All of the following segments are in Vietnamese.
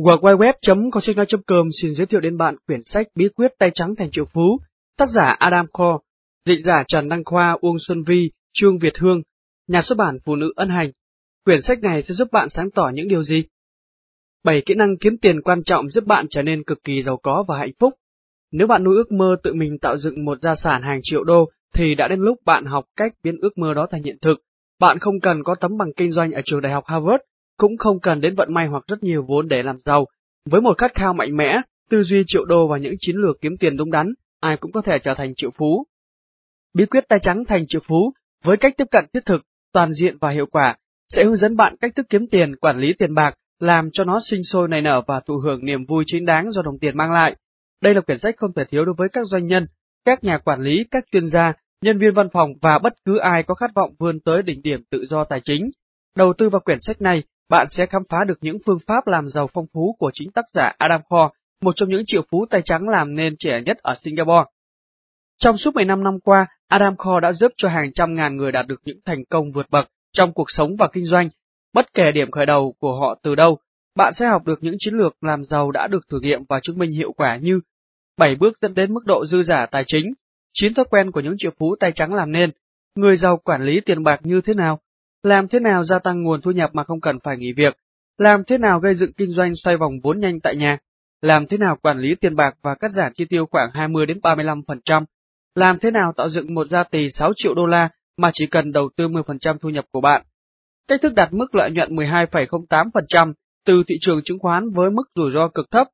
www.coachingnoy.com xin giới thiệu đến bạn quyển sách Bí quyết tay trắng thành triệu phú, tác giả Adam Kho, dịch giả Trần Đăng Khoa, Uông Xuân Vi, Trương Việt Hương, nhà xuất bản Phụ nữ ân hành. Quyển sách này sẽ giúp bạn sáng tỏ những điều gì? 7 kỹ năng kiếm tiền quan trọng giúp bạn trở nên cực kỳ giàu có và hạnh phúc. Nếu bạn nuôi ước mơ tự mình tạo dựng một gia sản hàng triệu đô, thì đã đến lúc bạn học cách biến ước mơ đó thành hiện thực. Bạn không cần có tấm bằng kinh doanh ở trường đại học Harvard, cũng không cần đến vận may hoặc rất nhiều vốn để làm giàu. Với một khát khao mạnh mẽ, tư duy triệu đô và những chiến lược kiếm tiền đúng đắn, ai cũng có thể trở thành triệu phú. Bí quyết tay trắng thành triệu phú với cách tiếp cận thiết thực, toàn diện và hiệu quả sẽ hướng dẫn bạn cách thức kiếm tiền, quản lý tiền bạc, làm cho nó sinh sôi nảy nở và thụ hưởng niềm vui chính đáng do đồng tiền mang lại. Đây là quyển sách không thể thiếu đối với các doanh nhân, các nhà quản lý, các chuyên gia, nhân viên văn phòng và bất cứ ai có khát vọng vươn tới đỉnh điểm tự do tài chính. Đầu tư vào quyển sách này bạn sẽ khám phá được những phương pháp làm giàu phong phú của chính tác giả Adam Kho, một trong những triệu phú tay trắng làm nên trẻ nhất ở Singapore. Trong suốt 15 năm qua, Adam Kho đã giúp cho hàng trăm ngàn người đạt được những thành công vượt bậc trong cuộc sống và kinh doanh. Bất kể điểm khởi đầu của họ từ đâu, bạn sẽ học được những chiến lược làm giàu đã được thử nghiệm và chứng minh hiệu quả như 7 bước dẫn đến mức độ dư giả tài chính, 9 thói quen của những triệu phú tay trắng làm nên, người giàu quản lý tiền bạc như thế nào, làm thế nào gia tăng nguồn thu nhập mà không cần phải nghỉ việc? Làm thế nào gây dựng kinh doanh xoay vòng vốn nhanh tại nhà? Làm thế nào quản lý tiền bạc và cắt giảm chi tiêu khoảng 20 đến 35%? Làm thế nào tạo dựng một gia tỷ 6 triệu đô la mà chỉ cần đầu tư 10% thu nhập của bạn? Cách thức đặt mức lợi nhuận 12,08% từ thị trường chứng khoán với mức rủi ro cực thấp.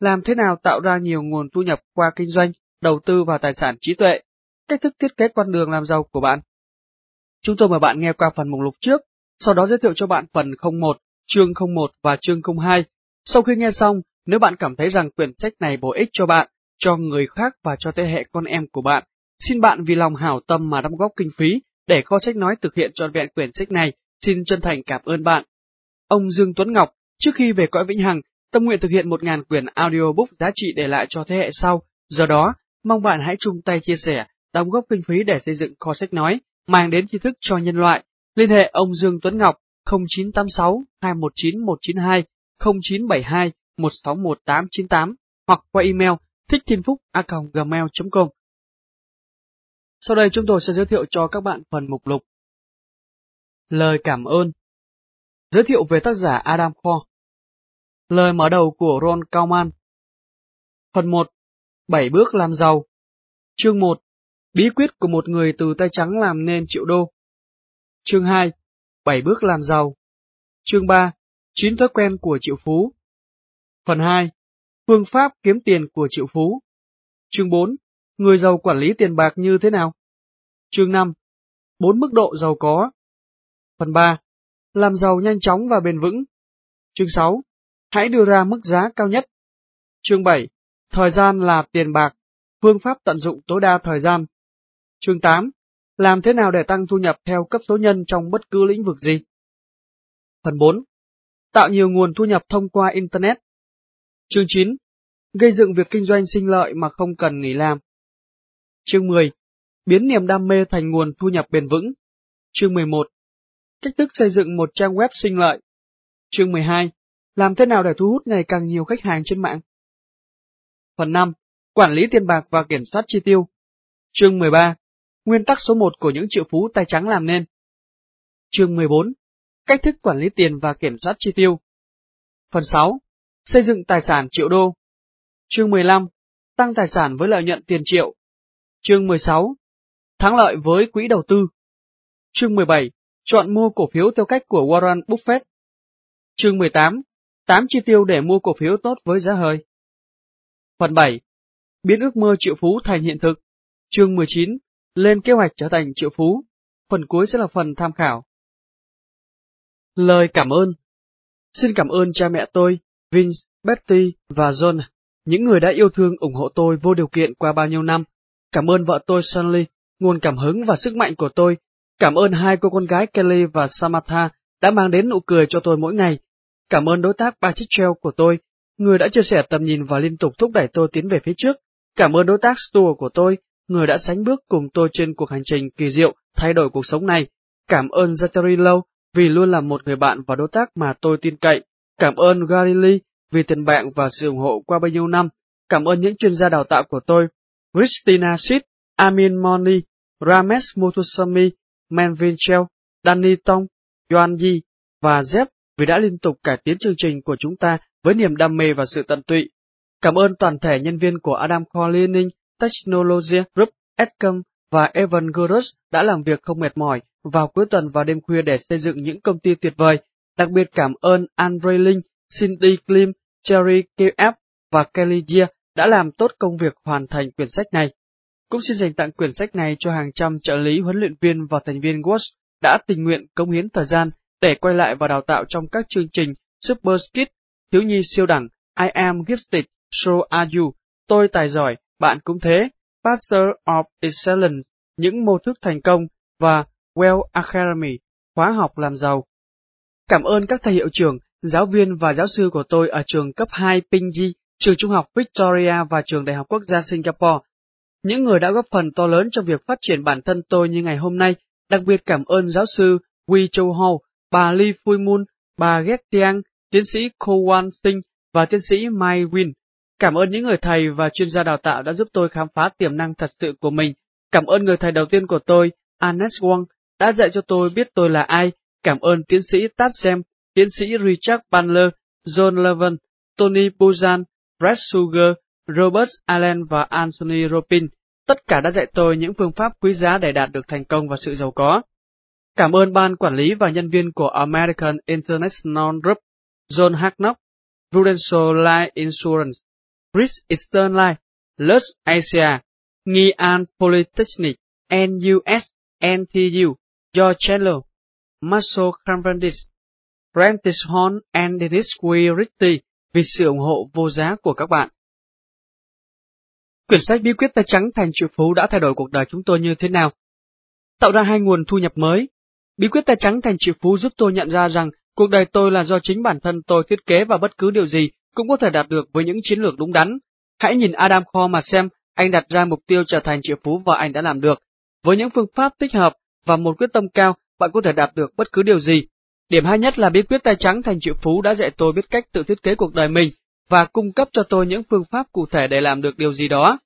Làm thế nào tạo ra nhiều nguồn thu nhập qua kinh doanh, đầu tư vào tài sản trí tuệ? Cách thức thiết kế con đường làm giàu của bạn? Chúng tôi mời bạn nghe qua phần mục lục trước, sau đó giới thiệu cho bạn phần 01, chương 01 và chương 02. Sau khi nghe xong, nếu bạn cảm thấy rằng quyển sách này bổ ích cho bạn, cho người khác và cho thế hệ con em của bạn, xin bạn vì lòng hảo tâm mà đóng góp kinh phí để kho sách nói thực hiện trọn vẹn quyển sách này, xin chân thành cảm ơn bạn. Ông Dương Tuấn Ngọc, trước khi về cõi vĩnh hằng, tâm nguyện thực hiện 1.000 quyển audiobook giá trị để lại cho thế hệ sau. Do đó, mong bạn hãy chung tay chia sẻ, đóng góp kinh phí để xây dựng kho sách nói, mang đến tri thức cho nhân loại. Liên hệ ông Dương Tuấn Ngọc 0986 219 192 0972 161898 hoặc qua email thích thiên phúc a gmail.com. Sau đây chúng tôi sẽ giới thiệu cho các bạn phần mục lục. Lời cảm ơn Giới thiệu về tác giả Adam Kho Lời mở đầu của Ron Kauman Phần 1 7 bước làm giàu Chương 1 Bí quyết của một người từ tay trắng làm nên triệu đô. Chương 2. Bảy bước làm giàu. Chương 3. Chín thói quen của triệu phú. Phần 2. Phương pháp kiếm tiền của triệu phú. Chương 4. Người giàu quản lý tiền bạc như thế nào? Chương 5. Bốn mức độ giàu có. Phần 3. Làm giàu nhanh chóng và bền vững. Chương 6. Hãy đưa ra mức giá cao nhất. Chương 7. Thời gian là tiền bạc. Phương pháp tận dụng tối đa thời gian. Chương 8. Làm thế nào để tăng thu nhập theo cấp số nhân trong bất cứ lĩnh vực gì? Phần 4. Tạo nhiều nguồn thu nhập thông qua Internet. Chương 9. Gây dựng việc kinh doanh sinh lợi mà không cần nghỉ làm. Chương 10. Biến niềm đam mê thành nguồn thu nhập bền vững. Chương 11. Cách thức xây dựng một trang web sinh lợi. Chương 12. Làm thế nào để thu hút ngày càng nhiều khách hàng trên mạng? Phần 5. Quản lý tiền bạc và kiểm soát chi tiêu. Chương 13. Nguyên tắc số 1 của những triệu phú tay trắng làm nên. Chương 14. Cách thức quản lý tiền và kiểm soát chi tiêu. Phần 6. Xây dựng tài sản triệu đô. Chương 15. Tăng tài sản với lợi nhuận tiền triệu. Chương 16. Thắng lợi với quỹ đầu tư. Chương 17. Chọn mua cổ phiếu theo cách của Warren Buffett. Chương 18. 8 chi tiêu để mua cổ phiếu tốt với giá hơi. Phần 7. Biến ước mơ triệu phú thành hiện thực. Chương 19 lên kế hoạch trở thành triệu phú. Phần cuối sẽ là phần tham khảo. Lời cảm ơn Xin cảm ơn cha mẹ tôi, Vince, Betty và John, những người đã yêu thương ủng hộ tôi vô điều kiện qua bao nhiêu năm. Cảm ơn vợ tôi Shanley, nguồn cảm hứng và sức mạnh của tôi. Cảm ơn hai cô con gái Kelly và Samantha đã mang đến nụ cười cho tôi mỗi ngày. Cảm ơn đối tác Patrick của tôi, người đã chia sẻ tầm nhìn và liên tục thúc đẩy tôi tiến về phía trước. Cảm ơn đối tác Stuart của tôi, người đã sánh bước cùng tôi trên cuộc hành trình kỳ diệu thay đổi cuộc sống này. Cảm ơn Zachary Lowe vì luôn là một người bạn và đối tác mà tôi tin cậy. Cảm ơn Gary Lee vì tiền bạc và sự ủng hộ qua bao nhiêu năm. Cảm ơn những chuyên gia đào tạo của tôi, Christina Shit, Amin Moni, Ramesh Muthuswamy, Manvin Chell, Danny Tong, Yuan Yi và Jeff vì đã liên tục cải tiến chương trình của chúng ta với niềm đam mê và sự tận tụy. Cảm ơn toàn thể nhân viên của Adam Core Learning, Technology Group, Edcom và Evan Gurus đã làm việc không mệt mỏi vào cuối tuần và đêm khuya để xây dựng những công ty tuyệt vời. Đặc biệt cảm ơn Andre Linh, Cindy Klim, Jerry KF và Kelly Gia đã làm tốt công việc hoàn thành quyển sách này. Cũng xin dành tặng quyển sách này cho hàng trăm trợ lý huấn luyện viên và thành viên Watch đã tình nguyện cống hiến thời gian để quay lại và đào tạo trong các chương trình Super Skit, Thiếu nhi siêu đẳng, I am gifted, so are you, tôi tài giỏi, bạn cũng thế, Master of Excellence, những mô thức thành công và Well Academy, khóa học làm giàu. Cảm ơn các thầy hiệu trưởng, giáo viên và giáo sư của tôi ở trường cấp 2 Pingji, trường trung học Victoria và trường đại học quốc gia Singapore. Những người đã góp phần to lớn trong việc phát triển bản thân tôi như ngày hôm nay, đặc biệt cảm ơn giáo sư Wee Châu Ho, bà Lee Phui Moon, bà Ghét Tiang, tiến sĩ Ko Wan Singh và tiến sĩ Mai Win. Cảm ơn những người thầy và chuyên gia đào tạo đã giúp tôi khám phá tiềm năng thật sự của mình. Cảm ơn người thầy đầu tiên của tôi, Anes Wong, đã dạy cho tôi biết tôi là ai. Cảm ơn tiến sĩ Tatsem, tiến sĩ Richard Bandler, John Levin, Tony Buzan, Brad Sugar, Robert Allen và Anthony Robin. Tất cả đã dạy tôi những phương pháp quý giá để đạt được thành công và sự giàu có. Cảm ơn ban quản lý và nhân viên của American International Group, John Hacknock, Prudential Life Insurance, Chris Eastern Life, Lux Asia, Nghi An Polytechnic, NUS, NTU, George Chandler, Marshall Cambridge, Prentice Horn and Dennis Quirity vì sự ủng hộ vô giá của các bạn. Quyển sách Bí quyết tay trắng thành triệu phú đã thay đổi cuộc đời chúng tôi như thế nào? Tạo ra hai nguồn thu nhập mới. Bí quyết tay trắng thành triệu phú giúp tôi nhận ra rằng cuộc đời tôi là do chính bản thân tôi thiết kế và bất cứ điều gì cũng có thể đạt được với những chiến lược đúng đắn. Hãy nhìn Adam Kho mà xem, anh đặt ra mục tiêu trở thành triệu phú và anh đã làm được. Với những phương pháp thích hợp và một quyết tâm cao, bạn có thể đạt được bất cứ điều gì. Điểm hay nhất là bí quyết tay trắng thành triệu phú đã dạy tôi biết cách tự thiết kế cuộc đời mình và cung cấp cho tôi những phương pháp cụ thể để làm được điều gì đó.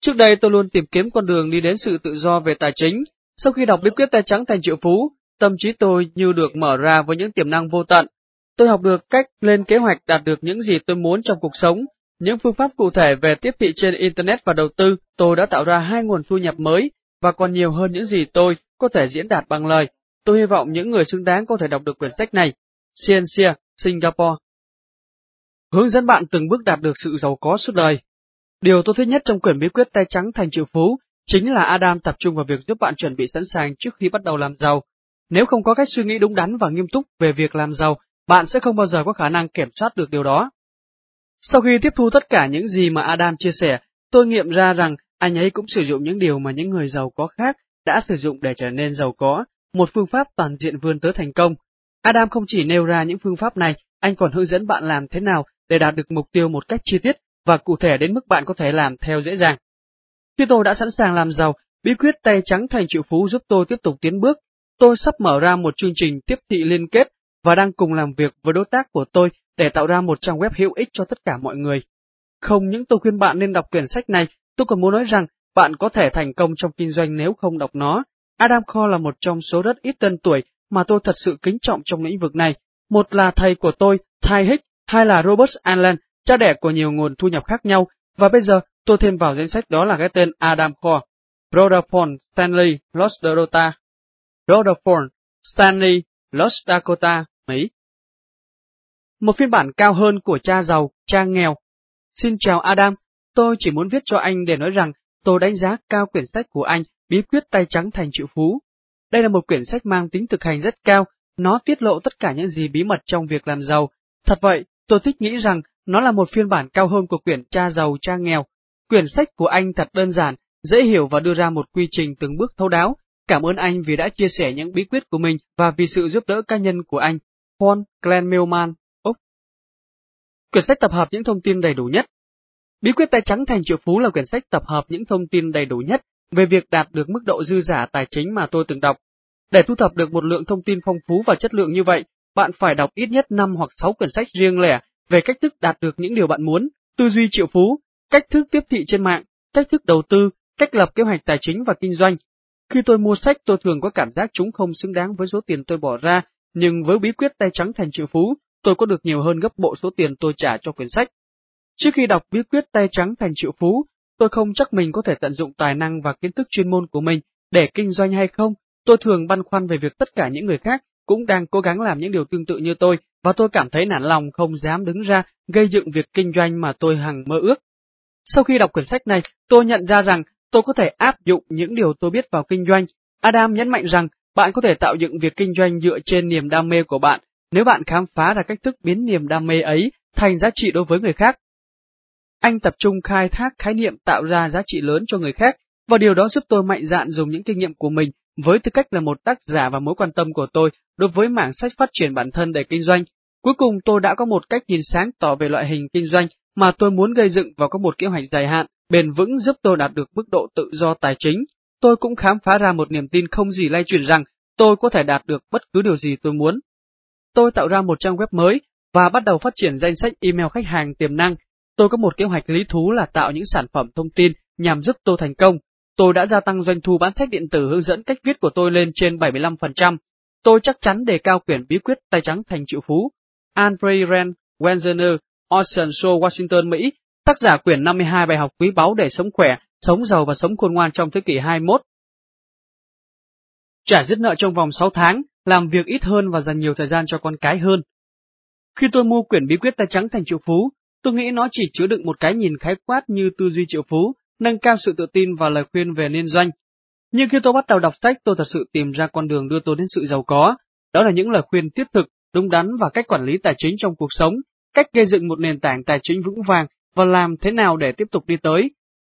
Trước đây tôi luôn tìm kiếm con đường đi đến sự tự do về tài chính. Sau khi đọc bí quyết tay trắng thành triệu phú, tâm trí tôi như được mở ra với những tiềm năng vô tận. Tôi học được cách lên kế hoạch đạt được những gì tôi muốn trong cuộc sống, những phương pháp cụ thể về tiếp thị trên Internet và đầu tư. Tôi đã tạo ra hai nguồn thu nhập mới và còn nhiều hơn những gì tôi có thể diễn đạt bằng lời. Tôi hy vọng những người xứng đáng có thể đọc được quyển sách này. Ciencia, Singapore. Hướng dẫn bạn từng bước đạt được sự giàu có suốt đời. Điều tôi thích nhất trong quyển bí quyết tay trắng thành triệu phú chính là Adam tập trung vào việc giúp bạn chuẩn bị sẵn sàng trước khi bắt đầu làm giàu. Nếu không có cách suy nghĩ đúng đắn và nghiêm túc về việc làm giàu, bạn sẽ không bao giờ có khả năng kiểm soát được điều đó. Sau khi tiếp thu tất cả những gì mà Adam chia sẻ, tôi nghiệm ra rằng anh ấy cũng sử dụng những điều mà những người giàu có khác đã sử dụng để trở nên giàu có, một phương pháp toàn diện vươn tới thành công. Adam không chỉ nêu ra những phương pháp này, anh còn hướng dẫn bạn làm thế nào để đạt được mục tiêu một cách chi tiết và cụ thể đến mức bạn có thể làm theo dễ dàng. Khi tôi đã sẵn sàng làm giàu, bí quyết tay trắng thành triệu phú giúp tôi tiếp tục tiến bước. Tôi sắp mở ra một chương trình tiếp thị liên kết và đang cùng làm việc với đối tác của tôi để tạo ra một trang web hữu ích cho tất cả mọi người. Không những tôi khuyên bạn nên đọc quyển sách này, tôi còn muốn nói rằng bạn có thể thành công trong kinh doanh nếu không đọc nó. Adam Cole là một trong số rất ít tên tuổi mà tôi thật sự kính trọng trong lĩnh vực này. Một là thầy của tôi, Ty Hicks, hai là Robert Allen, cha đẻ của nhiều nguồn thu nhập khác nhau, và bây giờ tôi thêm vào danh sách đó là cái tên Adam Cole, Rutherford Stanley, Los Dorota Rutherford Stanley, Los Dakota, Mỹ. Một phiên bản cao hơn của cha giàu, cha nghèo. Xin chào Adam, tôi chỉ muốn viết cho anh để nói rằng tôi đánh giá cao quyển sách của anh Bí quyết tay trắng thành triệu phú. Đây là một quyển sách mang tính thực hành rất cao, nó tiết lộ tất cả những gì bí mật trong việc làm giàu. Thật vậy, tôi thích nghĩ rằng nó là một phiên bản cao hơn của quyển Cha giàu cha nghèo. Quyển sách của anh thật đơn giản, dễ hiểu và đưa ra một quy trình từng bước thấu đáo. Cảm ơn anh vì đã chia sẻ những bí quyết của mình và vì sự giúp đỡ cá nhân của anh. Paul Glenn Millman, Úc. Quyển sách tập hợp những thông tin đầy đủ nhất. Bí quyết tài trắng thành triệu phú là quyển sách tập hợp những thông tin đầy đủ nhất về việc đạt được mức độ dư giả tài chính mà tôi từng đọc. Để thu thập được một lượng thông tin phong phú và chất lượng như vậy, bạn phải đọc ít nhất 5 hoặc 6 quyển sách riêng lẻ về cách thức đạt được những điều bạn muốn, tư duy triệu phú, cách thức tiếp thị trên mạng, cách thức đầu tư, cách lập kế hoạch tài chính và kinh doanh. Khi tôi mua sách tôi thường có cảm giác chúng không xứng đáng với số tiền tôi bỏ ra, nhưng với bí quyết tay trắng thành triệu phú, tôi có được nhiều hơn gấp bộ số tiền tôi trả cho quyển sách. Trước khi đọc bí quyết tay trắng thành triệu phú, tôi không chắc mình có thể tận dụng tài năng và kiến thức chuyên môn của mình để kinh doanh hay không. Tôi thường băn khoăn về việc tất cả những người khác cũng đang cố gắng làm những điều tương tự như tôi, và tôi cảm thấy nản lòng không dám đứng ra gây dựng việc kinh doanh mà tôi hằng mơ ước. Sau khi đọc quyển sách này, tôi nhận ra rằng tôi có thể áp dụng những điều tôi biết vào kinh doanh. Adam nhấn mạnh rằng bạn có thể tạo dựng việc kinh doanh dựa trên niềm đam mê của bạn nếu bạn khám phá ra cách thức biến niềm đam mê ấy thành giá trị đối với người khác. Anh tập trung khai thác khái niệm tạo ra giá trị lớn cho người khác, và điều đó giúp tôi mạnh dạn dùng những kinh nghiệm của mình với tư cách là một tác giả và mối quan tâm của tôi đối với mảng sách phát triển bản thân để kinh doanh. Cuối cùng tôi đã có một cách nhìn sáng tỏ về loại hình kinh doanh mà tôi muốn gây dựng và có một kế hoạch dài hạn, bền vững giúp tôi đạt được mức độ tự do tài chính. Tôi cũng khám phá ra một niềm tin không gì lay chuyển rằng tôi có thể đạt được bất cứ điều gì tôi muốn. Tôi tạo ra một trang web mới và bắt đầu phát triển danh sách email khách hàng tiềm năng. Tôi có một kế hoạch lý thú là tạo những sản phẩm thông tin nhằm giúp tôi thành công. Tôi đã gia tăng doanh thu bán sách điện tử hướng dẫn cách viết của tôi lên trên 75%. Tôi chắc chắn đề cao quyển bí quyết tay trắng thành triệu phú. Andre Rand Wenzener, Ocean Show, Washington, Mỹ, tác giả quyển 52 bài học quý báu để sống khỏe, sống giàu và sống khôn ngoan trong thế kỷ 21. Trả dứt nợ trong vòng 6 tháng, làm việc ít hơn và dành nhiều thời gian cho con cái hơn. Khi tôi mua quyển bí quyết tay trắng thành triệu phú, tôi nghĩ nó chỉ chứa đựng một cái nhìn khái quát như tư duy triệu phú, nâng cao sự tự tin và lời khuyên về liên doanh. Nhưng khi tôi bắt đầu đọc sách, tôi thật sự tìm ra con đường đưa tôi đến sự giàu có. Đó là những lời khuyên thiết thực, đúng đắn và cách quản lý tài chính trong cuộc sống, cách gây dựng một nền tảng tài chính vững vàng và làm thế nào để tiếp tục đi tới.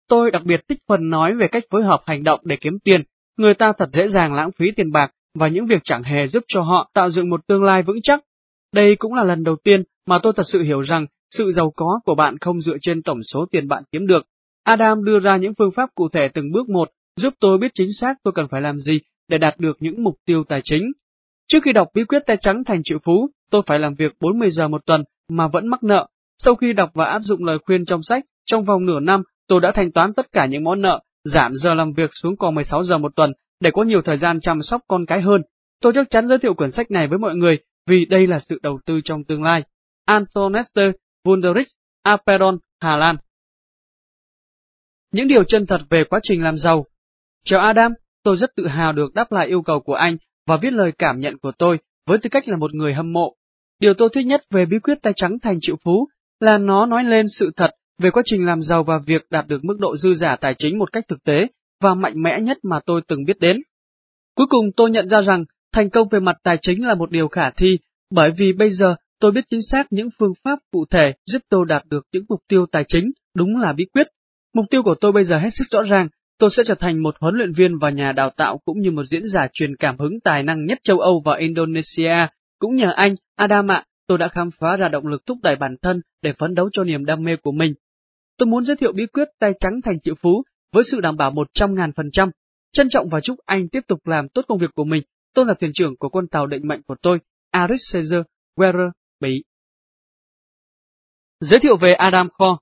Tôi đặc biệt thích phần nói về cách phối hợp hành động để kiếm tiền. Người ta thật dễ dàng lãng phí tiền bạc và những việc chẳng hề giúp cho họ tạo dựng một tương lai vững chắc. Đây cũng là lần đầu tiên mà tôi thật sự hiểu rằng sự giàu có của bạn không dựa trên tổng số tiền bạn kiếm được. Adam đưa ra những phương pháp cụ thể từng bước một, giúp tôi biết chính xác tôi cần phải làm gì để đạt được những mục tiêu tài chính. Trước khi đọc bí quyết tay trắng thành triệu phú, tôi phải làm việc 40 giờ một tuần mà vẫn mắc nợ. Sau khi đọc và áp dụng lời khuyên trong sách, trong vòng nửa năm, tôi đã thanh toán tất cả những món nợ, giảm giờ làm việc xuống còn 16 giờ một tuần để có nhiều thời gian chăm sóc con cái hơn. Tôi chắc chắn giới thiệu quyển sách này với mọi người vì đây là sự đầu tư trong tương lai. Antonester Wunderich, Aperon, Hà Lan Những điều chân thật về quá trình làm giàu Chào Adam, tôi rất tự hào được đáp lại yêu cầu của anh và viết lời cảm nhận của tôi với tư cách là một người hâm mộ. Điều tôi thích nhất về bí quyết tay trắng thành triệu phú là nó nói lên sự thật về quá trình làm giàu và việc đạt được mức độ dư giả tài chính một cách thực tế và mạnh mẽ nhất mà tôi từng biết đến. Cuối cùng tôi nhận ra rằng thành công về mặt tài chính là một điều khả thi, bởi vì bây giờ tôi biết chính xác những phương pháp cụ thể giúp tôi đạt được những mục tiêu tài chính, đúng là bí quyết. Mục tiêu của tôi bây giờ hết sức rõ ràng, tôi sẽ trở thành một huấn luyện viên và nhà đào tạo cũng như một diễn giả truyền cảm hứng tài năng nhất châu Âu và Indonesia. Cũng nhờ anh, Adam ạ, tôi đã khám phá ra động lực thúc đẩy bản thân để phấn đấu cho niềm đam mê của mình. Tôi muốn giới thiệu bí quyết tay trắng thành triệu phú với sự đảm bảo 100.000%. Trân trọng và chúc anh tiếp tục làm tốt công việc của mình. Tôi là thuyền trưởng của con tàu định mệnh của tôi, Aris Caesar, Wearer, Mỹ. Giới thiệu về Adam Kho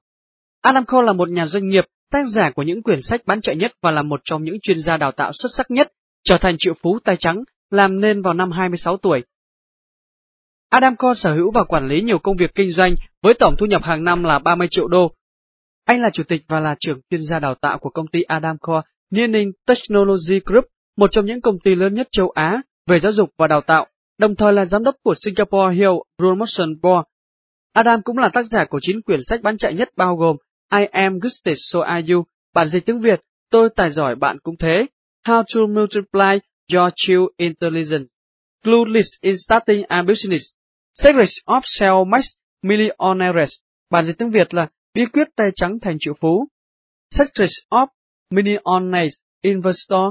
Adam Kho là một nhà doanh nghiệp, tác giả của những quyển sách bán chạy nhất và là một trong những chuyên gia đào tạo xuất sắc nhất, trở thành triệu phú tay trắng, làm nên vào năm 26 tuổi. Adam sở hữu và quản lý nhiều công việc kinh doanh với tổng thu nhập hàng năm là 30 triệu đô, anh là chủ tịch và là trưởng chuyên gia đào tạo của công ty Adamco Learning Technology Group, một trong những công ty lớn nhất châu Á về giáo dục và đào tạo, đồng thời là giám đốc của Singapore Hill Promotion Board. Adam cũng là tác giả của 9 quyển sách bán chạy nhất bao gồm I Am Gusted So Are You, bản dịch tiếng Việt, Tôi tài giỏi bạn cũng thế, How to Multiply Your Child Intelligence, Clueless in Starting a Business, Secrets of Self-Made Millionaires, bản dịch tiếng Việt là bí quyết tay trắng thành triệu phú. Secrets of Millionaires Investor,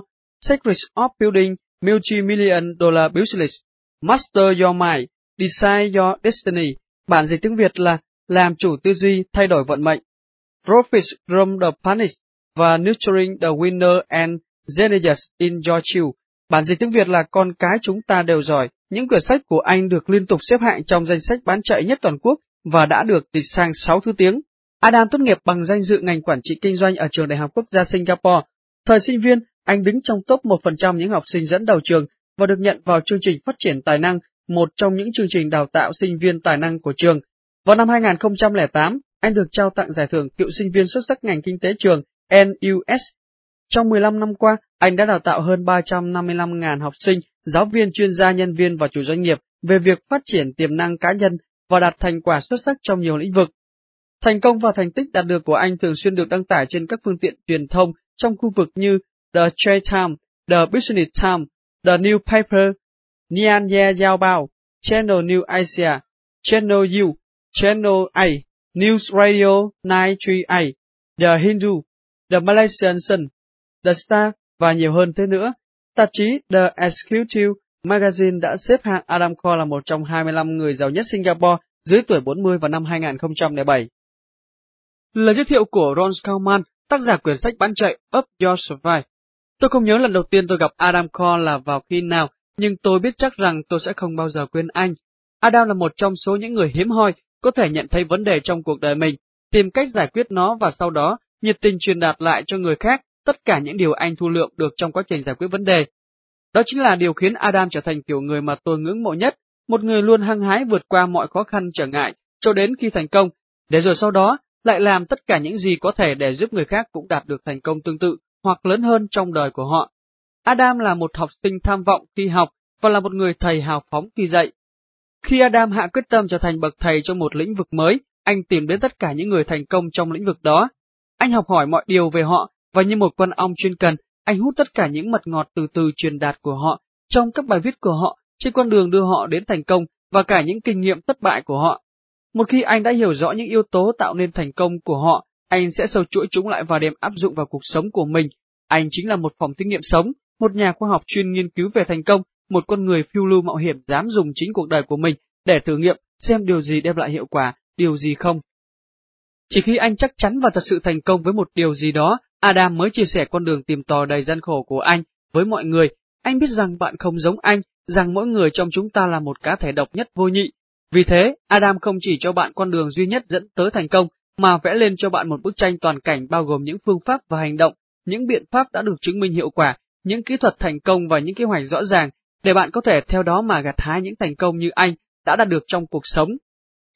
Secrets of Building Multi-Million Dollar Business, Master Your Mind, Design Your Destiny, bản dịch tiếng Việt là làm chủ tư duy thay đổi vận mệnh. Profits from the Panic và Nurturing the Winner and Genius in Your Child, bản dịch tiếng Việt là con cái chúng ta đều giỏi. Những quyển sách của anh được liên tục xếp hạng trong danh sách bán chạy nhất toàn quốc và đã được dịch sang 6 thứ tiếng. Adam tốt nghiệp bằng danh dự ngành quản trị kinh doanh ở trường Đại học Quốc gia Singapore. Thời sinh viên, anh đứng trong top 1% những học sinh dẫn đầu trường và được nhận vào chương trình phát triển tài năng, một trong những chương trình đào tạo sinh viên tài năng của trường. Vào năm 2008, anh được trao tặng giải thưởng cựu sinh viên xuất sắc ngành kinh tế trường NUS. Trong 15 năm qua, anh đã đào tạo hơn 355.000 học sinh, giáo viên, chuyên gia, nhân viên và chủ doanh nghiệp về việc phát triển tiềm năng cá nhân và đạt thành quả xuất sắc trong nhiều lĩnh vực. Thành công và thành tích đạt được của anh thường xuyên được đăng tải trên các phương tiện truyền thông trong khu vực như The Trade Times, The Business Times, The New Paper, Nian Ye Giao Bao, Channel New Asia, Channel U, Channel A, News Radio 93A, The Hindu, The Malaysian Sun, The Star và nhiều hơn thế nữa. Tạp chí The Executive Magazine đã xếp hạng Adam Cole là một trong 25 người giàu nhất Singapore dưới tuổi 40 vào năm 2007. Lời giới thiệu của Ron Skalman, tác giả quyển sách bán chạy Up Your Survive. Tôi không nhớ lần đầu tiên tôi gặp Adam Cole là vào khi nào, nhưng tôi biết chắc rằng tôi sẽ không bao giờ quên anh. Adam là một trong số những người hiếm hoi có thể nhận thấy vấn đề trong cuộc đời mình, tìm cách giải quyết nó và sau đó nhiệt tình truyền đạt lại cho người khác tất cả những điều anh thu lượng được trong quá trình giải quyết vấn đề. Đó chính là điều khiến Adam trở thành kiểu người mà tôi ngưỡng mộ nhất, một người luôn hăng hái vượt qua mọi khó khăn trở ngại cho đến khi thành công, để rồi sau đó lại làm tất cả những gì có thể để giúp người khác cũng đạt được thành công tương tự hoặc lớn hơn trong đời của họ. Adam là một học sinh tham vọng khi học và là một người thầy hào phóng khi dạy. Khi Adam hạ quyết tâm trở thành bậc thầy trong một lĩnh vực mới, anh tìm đến tất cả những người thành công trong lĩnh vực đó. Anh học hỏi mọi điều về họ và như một con ong chuyên cần, anh hút tất cả những mật ngọt từ từ truyền đạt của họ trong các bài viết của họ trên con đường đưa họ đến thành công và cả những kinh nghiệm thất bại của họ. Một khi anh đã hiểu rõ những yếu tố tạo nên thành công của họ, anh sẽ sâu chuỗi chúng lại và đem áp dụng vào cuộc sống của mình. Anh chính là một phòng thí nghiệm sống, một nhà khoa học chuyên nghiên cứu về thành công, một con người phiêu lưu mạo hiểm dám dùng chính cuộc đời của mình để thử nghiệm xem điều gì đem lại hiệu quả, điều gì không. Chỉ khi anh chắc chắn và thật sự thành công với một điều gì đó, Adam mới chia sẻ con đường tìm tòi đầy gian khổ của anh với mọi người. Anh biết rằng bạn không giống anh, rằng mỗi người trong chúng ta là một cá thể độc nhất vô nhị. Vì thế, Adam không chỉ cho bạn con đường duy nhất dẫn tới thành công, mà vẽ lên cho bạn một bức tranh toàn cảnh bao gồm những phương pháp và hành động, những biện pháp đã được chứng minh hiệu quả, những kỹ thuật thành công và những kế hoạch rõ ràng, để bạn có thể theo đó mà gặt hái những thành công như anh đã đạt được trong cuộc sống.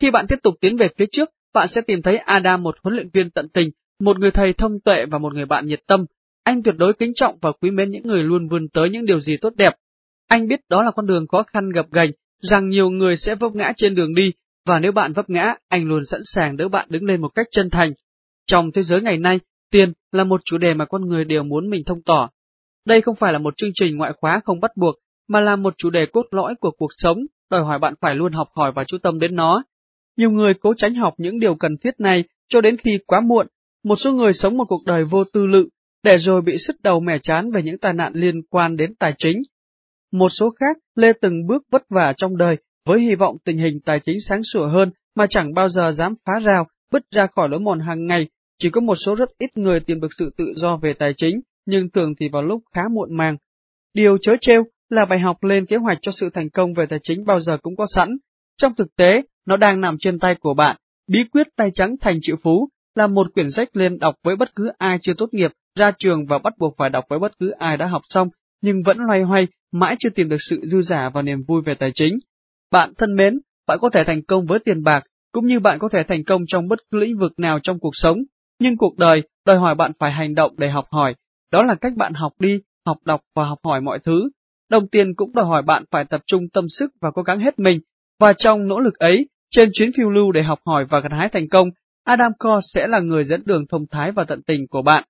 Khi bạn tiếp tục tiến về phía trước, bạn sẽ tìm thấy Adam một huấn luyện viên tận tình, một người thầy thông tuệ và một người bạn nhiệt tâm. Anh tuyệt đối kính trọng và quý mến những người luôn vươn tới những điều gì tốt đẹp. Anh biết đó là con đường khó khăn gập ghềnh, rằng nhiều người sẽ vấp ngã trên đường đi, và nếu bạn vấp ngã, anh luôn sẵn sàng đỡ bạn đứng lên một cách chân thành. Trong thế giới ngày nay, tiền là một chủ đề mà con người đều muốn mình thông tỏ. Đây không phải là một chương trình ngoại khóa không bắt buộc, mà là một chủ đề cốt lõi của cuộc sống, đòi hỏi bạn phải luôn học hỏi và chú tâm đến nó. Nhiều người cố tránh học những điều cần thiết này cho đến khi quá muộn. Một số người sống một cuộc đời vô tư lự, để rồi bị sứt đầu mẻ chán về những tai nạn liên quan đến tài chính. Một số khác lê từng bước vất vả trong đời với hy vọng tình hình tài chính sáng sủa hơn mà chẳng bao giờ dám phá rào, bứt ra khỏi lối mòn hàng ngày. Chỉ có một số rất ít người tìm được sự tự do về tài chính, nhưng thường thì vào lúc khá muộn màng. Điều chớ trêu là bài học lên kế hoạch cho sự thành công về tài chính bao giờ cũng có sẵn. Trong thực tế, nó đang nằm trên tay của bạn. Bí quyết tay trắng thành triệu phú là một quyển sách lên đọc với bất cứ ai chưa tốt nghiệp, ra trường và bắt buộc phải đọc với bất cứ ai đã học xong, nhưng vẫn loay hoay, mãi chưa tìm được sự dư giả và niềm vui về tài chính. Bạn thân mến, bạn có thể thành công với tiền bạc, cũng như bạn có thể thành công trong bất cứ lĩnh vực nào trong cuộc sống, nhưng cuộc đời đòi hỏi bạn phải hành động để học hỏi. Đó là cách bạn học đi, học đọc và học hỏi mọi thứ. Đồng tiền cũng đòi hỏi bạn phải tập trung tâm sức và cố gắng hết mình. Và trong nỗ lực ấy, trên chuyến phiêu lưu để học hỏi và gặt hái thành công, Adam Core sẽ là người dẫn đường thông thái và tận tình của bạn.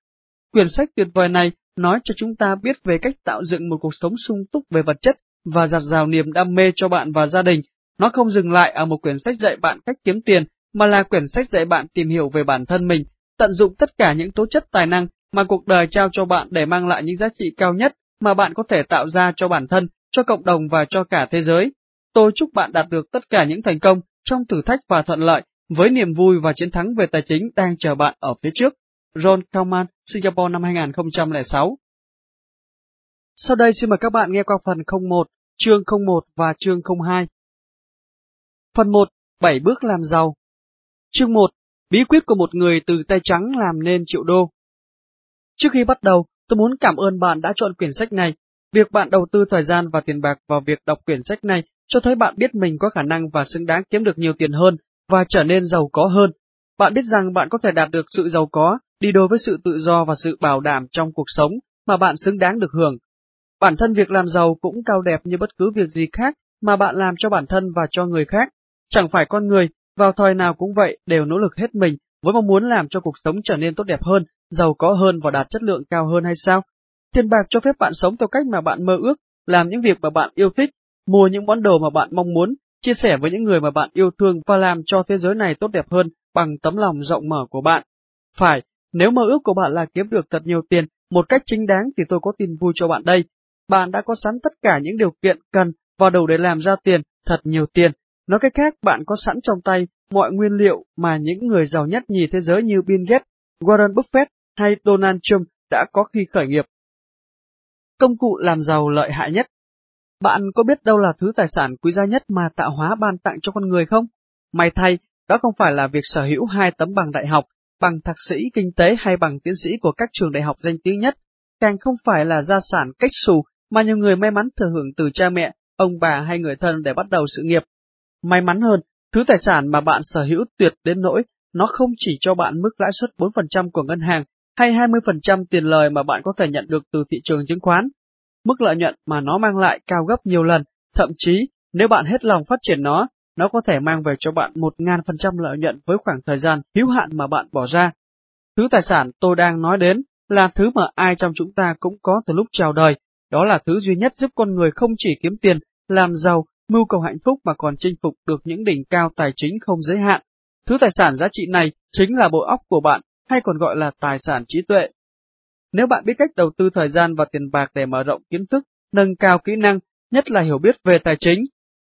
Quyển sách tuyệt vời này nói cho chúng ta biết về cách tạo dựng một cuộc sống sung túc về vật chất và giặt rào niềm đam mê cho bạn và gia đình. Nó không dừng lại ở một quyển sách dạy bạn cách kiếm tiền, mà là quyển sách dạy bạn tìm hiểu về bản thân mình, tận dụng tất cả những tố chất tài năng mà cuộc đời trao cho bạn để mang lại những giá trị cao nhất mà bạn có thể tạo ra cho bản thân, cho cộng đồng và cho cả thế giới. Tôi chúc bạn đạt được tất cả những thành công trong thử thách và thuận lợi, với niềm vui và chiến thắng về tài chính đang chờ bạn ở phía trước. Ron Kalman, Singapore năm 2006 Sau đây xin mời các bạn nghe qua phần 01, chương 01 và chương 02. Phần 1. 7 bước làm giàu Chương 1. Bí quyết của một người từ tay trắng làm nên triệu đô. Trước khi bắt đầu, tôi muốn cảm ơn bạn đã chọn quyển sách này. Việc bạn đầu tư thời gian và tiền bạc vào việc đọc quyển sách này cho thấy bạn biết mình có khả năng và xứng đáng kiếm được nhiều tiền hơn và trở nên giàu có hơn. Bạn biết rằng bạn có thể đạt được sự giàu có đi đôi với sự tự do và sự bảo đảm trong cuộc sống mà bạn xứng đáng được hưởng. Bản thân việc làm giàu cũng cao đẹp như bất cứ việc gì khác mà bạn làm cho bản thân và cho người khác. Chẳng phải con người, vào thời nào cũng vậy, đều nỗ lực hết mình với mong muốn làm cho cuộc sống trở nên tốt đẹp hơn, giàu có hơn và đạt chất lượng cao hơn hay sao? Tiền bạc cho phép bạn sống theo cách mà bạn mơ ước, làm những việc mà bạn yêu thích, mua những món đồ mà bạn mong muốn, chia sẻ với những người mà bạn yêu thương và làm cho thế giới này tốt đẹp hơn bằng tấm lòng rộng mở của bạn. Phải, nếu mơ ước của bạn là kiếm được thật nhiều tiền một cách chính đáng thì tôi có tin vui cho bạn đây. Bạn đã có sẵn tất cả những điều kiện cần và đủ để làm ra tiền, thật nhiều tiền. Nói cách khác, bạn có sẵn trong tay mọi nguyên liệu mà những người giàu nhất nhì thế giới như Bill Gates, Warren Buffett hay Donald Trump đã có khi khởi nghiệp. Công cụ làm giàu lợi hại nhất bạn có biết đâu là thứ tài sản quý giá nhất mà tạo hóa ban tặng cho con người không? May thay, đó không phải là việc sở hữu hai tấm bằng đại học, bằng thạc sĩ kinh tế hay bằng tiến sĩ của các trường đại học danh tiếng nhất, càng không phải là gia sản cách xù mà nhiều người may mắn thừa hưởng từ cha mẹ, ông bà hay người thân để bắt đầu sự nghiệp. May mắn hơn, thứ tài sản mà bạn sở hữu tuyệt đến nỗi nó không chỉ cho bạn mức lãi suất 4% của ngân hàng hay 20% tiền lời mà bạn có thể nhận được từ thị trường chứng khoán. Mức lợi nhuận mà nó mang lại cao gấp nhiều lần, thậm chí nếu bạn hết lòng phát triển nó, nó có thể mang về cho bạn 1.000% lợi nhuận với khoảng thời gian hữu hạn mà bạn bỏ ra. Thứ tài sản tôi đang nói đến là thứ mà ai trong chúng ta cũng có từ lúc chào đời, đó là thứ duy nhất giúp con người không chỉ kiếm tiền, làm giàu, mưu cầu hạnh phúc mà còn chinh phục được những đỉnh cao tài chính không giới hạn. Thứ tài sản giá trị này chính là bộ óc của bạn, hay còn gọi là tài sản trí tuệ. Nếu bạn biết cách đầu tư thời gian và tiền bạc để mở rộng kiến thức, nâng cao kỹ năng, nhất là hiểu biết về tài chính,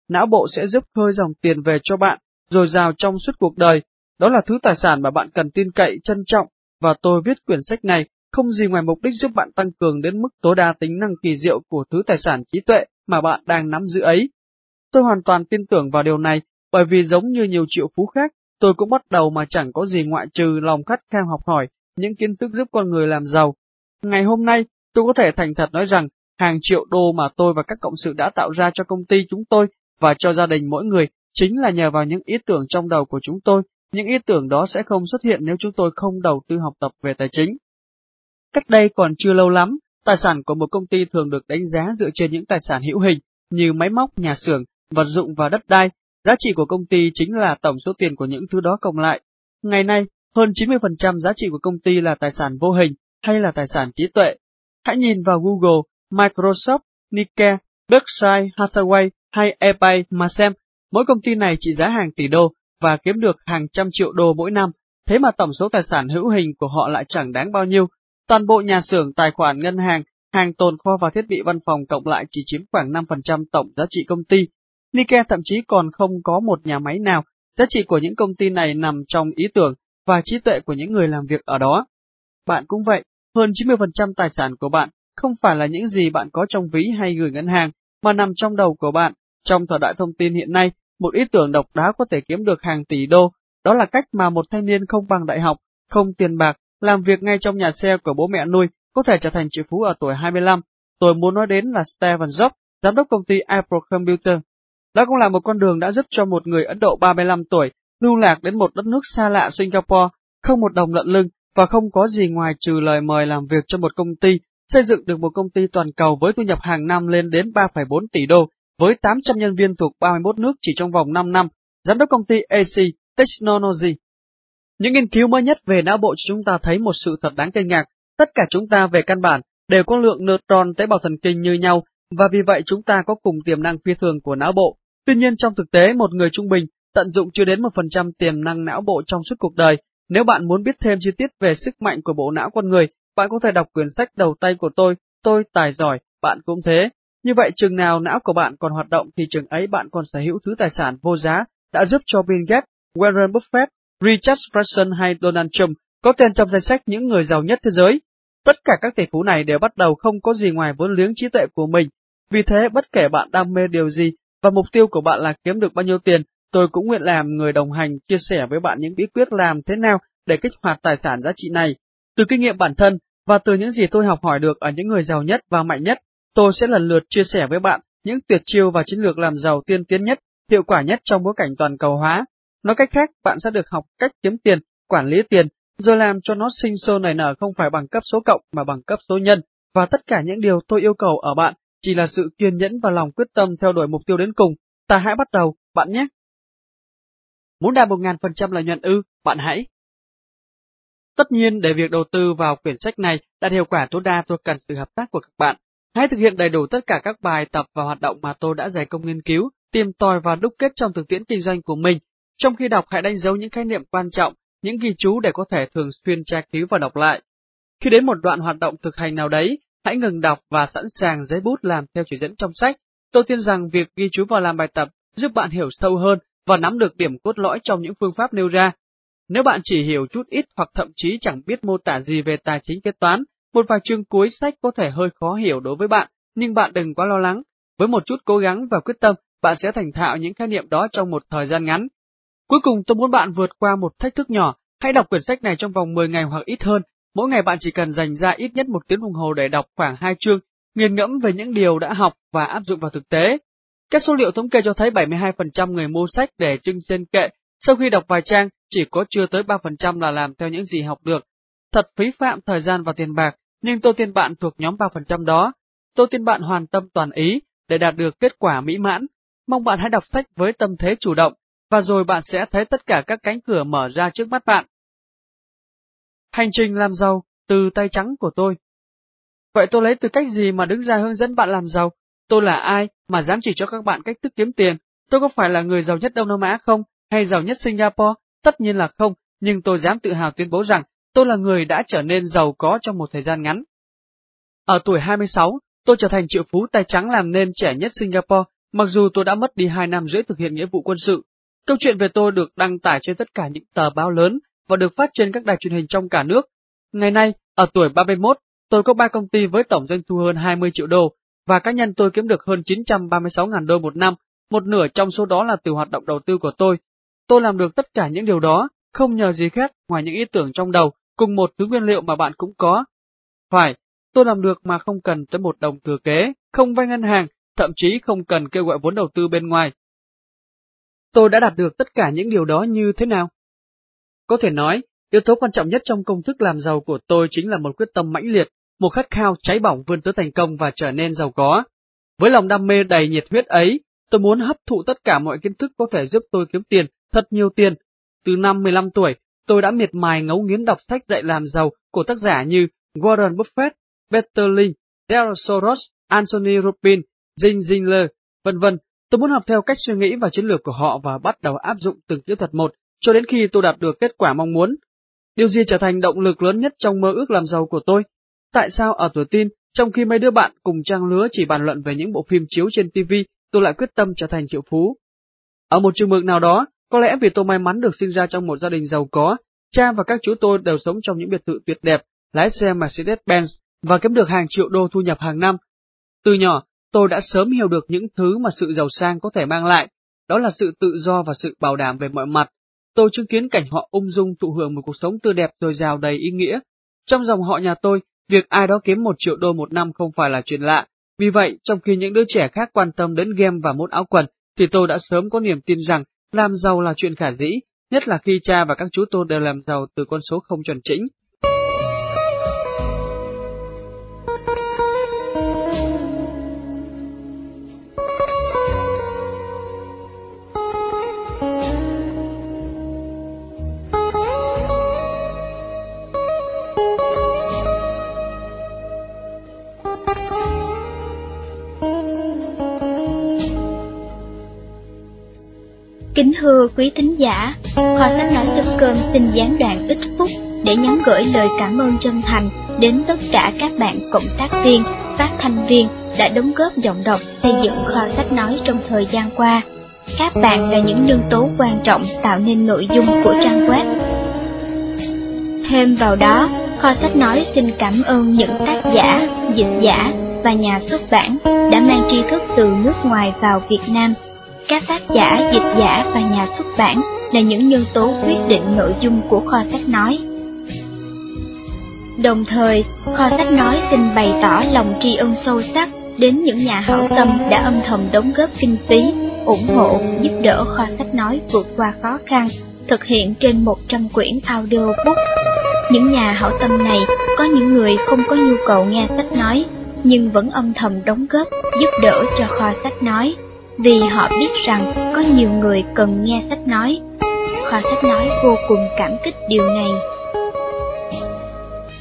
não bộ sẽ giúp khơi dòng tiền về cho bạn, rồi rào trong suốt cuộc đời. Đó là thứ tài sản mà bạn cần tin cậy, trân trọng, và tôi viết quyển sách này không gì ngoài mục đích giúp bạn tăng cường đến mức tối đa tính năng kỳ diệu của thứ tài sản trí tuệ mà bạn đang nắm giữ ấy. Tôi hoàn toàn tin tưởng vào điều này, bởi vì giống như nhiều triệu phú khác, tôi cũng bắt đầu mà chẳng có gì ngoại trừ lòng khát khao học hỏi, những kiến thức giúp con người làm giàu. Ngày hôm nay, tôi có thể thành thật nói rằng, hàng triệu đô mà tôi và các cộng sự đã tạo ra cho công ty chúng tôi và cho gia đình mỗi người chính là nhờ vào những ý tưởng trong đầu của chúng tôi. Những ý tưởng đó sẽ không xuất hiện nếu chúng tôi không đầu tư học tập về tài chính. Cách đây còn chưa lâu lắm, tài sản của một công ty thường được đánh giá dựa trên những tài sản hữu hình như máy móc, nhà xưởng, vật dụng và đất đai. Giá trị của công ty chính là tổng số tiền của những thứ đó cộng lại. Ngày nay, hơn 90% giá trị của công ty là tài sản vô hình hay là tài sản trí tuệ. Hãy nhìn vào Google, Microsoft, Nike, Berkshire Hathaway hay eBay mà xem, mỗi công ty này trị giá hàng tỷ đô và kiếm được hàng trăm triệu đô mỗi năm, thế mà tổng số tài sản hữu hình của họ lại chẳng đáng bao nhiêu. Toàn bộ nhà xưởng, tài khoản ngân hàng, hàng tồn kho và thiết bị văn phòng cộng lại chỉ chiếm khoảng 5% tổng giá trị công ty. Nike thậm chí còn không có một nhà máy nào, giá trị của những công ty này nằm trong ý tưởng và trí tuệ của những người làm việc ở đó. Bạn cũng vậy, hơn 90% tài sản của bạn không phải là những gì bạn có trong ví hay gửi ngân hàng, mà nằm trong đầu của bạn. Trong thời đại thông tin hiện nay, một ý tưởng độc đáo có thể kiếm được hàng tỷ đô. Đó là cách mà một thanh niên không bằng đại học, không tiền bạc, làm việc ngay trong nhà xe của bố mẹ nuôi, có thể trở thành triệu phú ở tuổi 25. Tôi muốn nói đến là Steven Jobs, giám đốc công ty Apple Computer. Đó cũng là một con đường đã giúp cho một người Ấn Độ 35 tuổi lưu lạc đến một đất nước xa lạ Singapore, không một đồng lận lưng và không có gì ngoài trừ lời mời làm việc cho một công ty, xây dựng được một công ty toàn cầu với thu nhập hàng năm lên đến 3,4 tỷ đô, với 800 nhân viên thuộc 31 nước chỉ trong vòng 5 năm, giám đốc công ty AC Technology. Những nghiên cứu mới nhất về não bộ cho chúng ta thấy một sự thật đáng kinh ngạc. Tất cả chúng ta về căn bản đều có lượng neutron tế bào thần kinh như nhau và vì vậy chúng ta có cùng tiềm năng phi thường của não bộ. Tuy nhiên trong thực tế một người trung bình tận dụng chưa đến 1% tiềm năng não bộ trong suốt cuộc đời. Nếu bạn muốn biết thêm chi tiết về sức mạnh của bộ não con người, bạn có thể đọc quyển sách đầu tay của tôi, Tôi tài giỏi, bạn cũng thế. Như vậy chừng nào não của bạn còn hoạt động thì chừng ấy bạn còn sở hữu thứ tài sản vô giá đã giúp cho Bill Gates, Warren Buffett, Richard Branson hay Donald Trump có tên trong danh sách những người giàu nhất thế giới. Tất cả các tỷ phú này đều bắt đầu không có gì ngoài vốn liếng trí tuệ của mình. Vì thế, bất kể bạn đam mê điều gì và mục tiêu của bạn là kiếm được bao nhiêu tiền, tôi cũng nguyện làm người đồng hành chia sẻ với bạn những bí quyết làm thế nào để kích hoạt tài sản giá trị này. Từ kinh nghiệm bản thân và từ những gì tôi học hỏi được ở những người giàu nhất và mạnh nhất, tôi sẽ lần lượt chia sẻ với bạn những tuyệt chiêu và chiến lược làm giàu tiên tiến nhất, hiệu quả nhất trong bối cảnh toàn cầu hóa. Nói cách khác, bạn sẽ được học cách kiếm tiền, quản lý tiền, rồi làm cho nó sinh sôi nảy nở không phải bằng cấp số cộng mà bằng cấp số nhân. Và tất cả những điều tôi yêu cầu ở bạn chỉ là sự kiên nhẫn và lòng quyết tâm theo đuổi mục tiêu đến cùng. Ta hãy bắt đầu, bạn nhé! Muốn đạt 1.000% lợi nhuận ư, bạn hãy. Tất nhiên, để việc đầu tư vào quyển sách này đạt hiệu quả tối đa tôi cần sự hợp tác của các bạn. Hãy thực hiện đầy đủ tất cả các bài tập và hoạt động mà tôi đã dày công nghiên cứu, tìm tòi và đúc kết trong thực tiễn kinh doanh của mình. Trong khi đọc hãy đánh dấu những khái niệm quan trọng, những ghi chú để có thể thường xuyên tra cứu và đọc lại. Khi đến một đoạn hoạt động thực hành nào đấy, hãy ngừng đọc và sẵn sàng giấy bút làm theo chỉ dẫn trong sách. Tôi tin rằng việc ghi chú và làm bài tập giúp bạn hiểu sâu hơn và nắm được điểm cốt lõi trong những phương pháp nêu ra. Nếu bạn chỉ hiểu chút ít hoặc thậm chí chẳng biết mô tả gì về tài chính kế toán, một vài chương cuối sách có thể hơi khó hiểu đối với bạn, nhưng bạn đừng quá lo lắng. Với một chút cố gắng và quyết tâm, bạn sẽ thành thạo những khái niệm đó trong một thời gian ngắn. Cuối cùng tôi muốn bạn vượt qua một thách thức nhỏ, hãy đọc quyển sách này trong vòng 10 ngày hoặc ít hơn. Mỗi ngày bạn chỉ cần dành ra ít nhất một tiếng đồng hồ để đọc khoảng hai chương, nghiền ngẫm về những điều đã học và áp dụng vào thực tế. Các số liệu thống kê cho thấy 72% người mua sách để trưng trên kệ, sau khi đọc vài trang, chỉ có chưa tới 3% là làm theo những gì học được. Thật phí phạm thời gian và tiền bạc, nhưng tôi tin bạn thuộc nhóm 3% đó. Tôi tin bạn hoàn tâm toàn ý để đạt được kết quả mỹ mãn. Mong bạn hãy đọc sách với tâm thế chủ động, và rồi bạn sẽ thấy tất cả các cánh cửa mở ra trước mắt bạn. Hành trình làm giàu từ tay trắng của tôi Vậy tôi lấy từ cách gì mà đứng ra hướng dẫn bạn làm giàu? Tôi là ai mà dám chỉ cho các bạn cách thức kiếm tiền? Tôi có phải là người giàu nhất Đông Nam Á không? Hay giàu nhất Singapore? Tất nhiên là không, nhưng tôi dám tự hào tuyên bố rằng tôi là người đã trở nên giàu có trong một thời gian ngắn. Ở tuổi 26, tôi trở thành triệu phú tay trắng làm nên trẻ nhất Singapore, mặc dù tôi đã mất đi 2 năm rưỡi thực hiện nghĩa vụ quân sự. Câu chuyện về tôi được đăng tải trên tất cả những tờ báo lớn và được phát trên các đài truyền hình trong cả nước. Ngày nay, ở tuổi 31, tôi có 3 công ty với tổng doanh thu hơn 20 triệu đô, và cá nhân tôi kiếm được hơn 936.000 đô một năm, một nửa trong số đó là từ hoạt động đầu tư của tôi. Tôi làm được tất cả những điều đó, không nhờ gì khác ngoài những ý tưởng trong đầu, cùng một thứ nguyên liệu mà bạn cũng có. Phải, tôi làm được mà không cần tới một đồng thừa kế, không vay ngân hàng, thậm chí không cần kêu gọi vốn đầu tư bên ngoài. Tôi đã đạt được tất cả những điều đó như thế nào? Có thể nói, yếu tố quan trọng nhất trong công thức làm giàu của tôi chính là một quyết tâm mãnh liệt, một khát khao cháy bỏng vươn tới thành công và trở nên giàu có. Với lòng đam mê đầy nhiệt huyết ấy, tôi muốn hấp thụ tất cả mọi kiến thức có thể giúp tôi kiếm tiền, thật nhiều tiền. Từ năm 15 tuổi, tôi đã miệt mài ngấu nghiến đọc sách dạy làm giàu của tác giả như Warren Buffett, Peter Lynch, Daryl Soros, Anthony Robbins, Jim Zingler, vân vân. Tôi muốn học theo cách suy nghĩ và chiến lược của họ và bắt đầu áp dụng từng kỹ thuật một cho đến khi tôi đạt được kết quả mong muốn. Điều gì trở thành động lực lớn nhất trong mơ ước làm giàu của tôi? Tại sao ở tuổi tin, trong khi mấy đứa bạn cùng trang lứa chỉ bàn luận về những bộ phim chiếu trên TV, tôi lại quyết tâm trở thành triệu phú? Ở một trường mực nào đó, có lẽ vì tôi may mắn được sinh ra trong một gia đình giàu có, cha và các chú tôi đều sống trong những biệt thự tuyệt đẹp, lái xe Mercedes-Benz và kiếm được hàng triệu đô thu nhập hàng năm. Từ nhỏ, tôi đã sớm hiểu được những thứ mà sự giàu sang có thể mang lại, đó là sự tự do và sự bảo đảm về mọi mặt. Tôi chứng kiến cảnh họ ung dung thụ hưởng một cuộc sống tươi đẹp dồi dào đầy ý nghĩa. Trong dòng họ nhà tôi, việc ai đó kiếm một triệu đô một năm không phải là chuyện lạ. Vì vậy, trong khi những đứa trẻ khác quan tâm đến game và mốt áo quần, thì tôi đã sớm có niềm tin rằng làm giàu là chuyện khả dĩ, nhất là khi cha và các chú tôi đều làm giàu từ con số không chuẩn chỉnh. Kính thưa quý thính giả, kho sách nói chấm cơm xin gián đoạn ít phút để nhắn gửi lời cảm ơn chân thành đến tất cả các bạn cộng tác viên, phát thanh viên đã đóng góp giọng đọc xây dựng kho sách nói trong thời gian qua. Các bạn là những nhân tố quan trọng tạo nên nội dung của trang web. Thêm vào đó, kho sách nói xin cảm ơn những tác giả, dịch giả và nhà xuất bản đã mang tri thức từ nước ngoài vào Việt Nam các tác giả, dịch giả và nhà xuất bản là những nhân tố quyết định nội dung của kho sách nói. Đồng thời, kho sách nói xin bày tỏ lòng tri ân sâu sắc đến những nhà hảo tâm đã âm thầm đóng góp kinh phí, ủng hộ, giúp đỡ kho sách nói vượt qua khó khăn, thực hiện trên 100 quyển audiobook. Những nhà hảo tâm này có những người không có nhu cầu nghe sách nói, nhưng vẫn âm thầm đóng góp, giúp đỡ cho kho sách nói, vì họ biết rằng có nhiều người cần nghe sách nói. Kho sách nói vô cùng cảm kích điều này.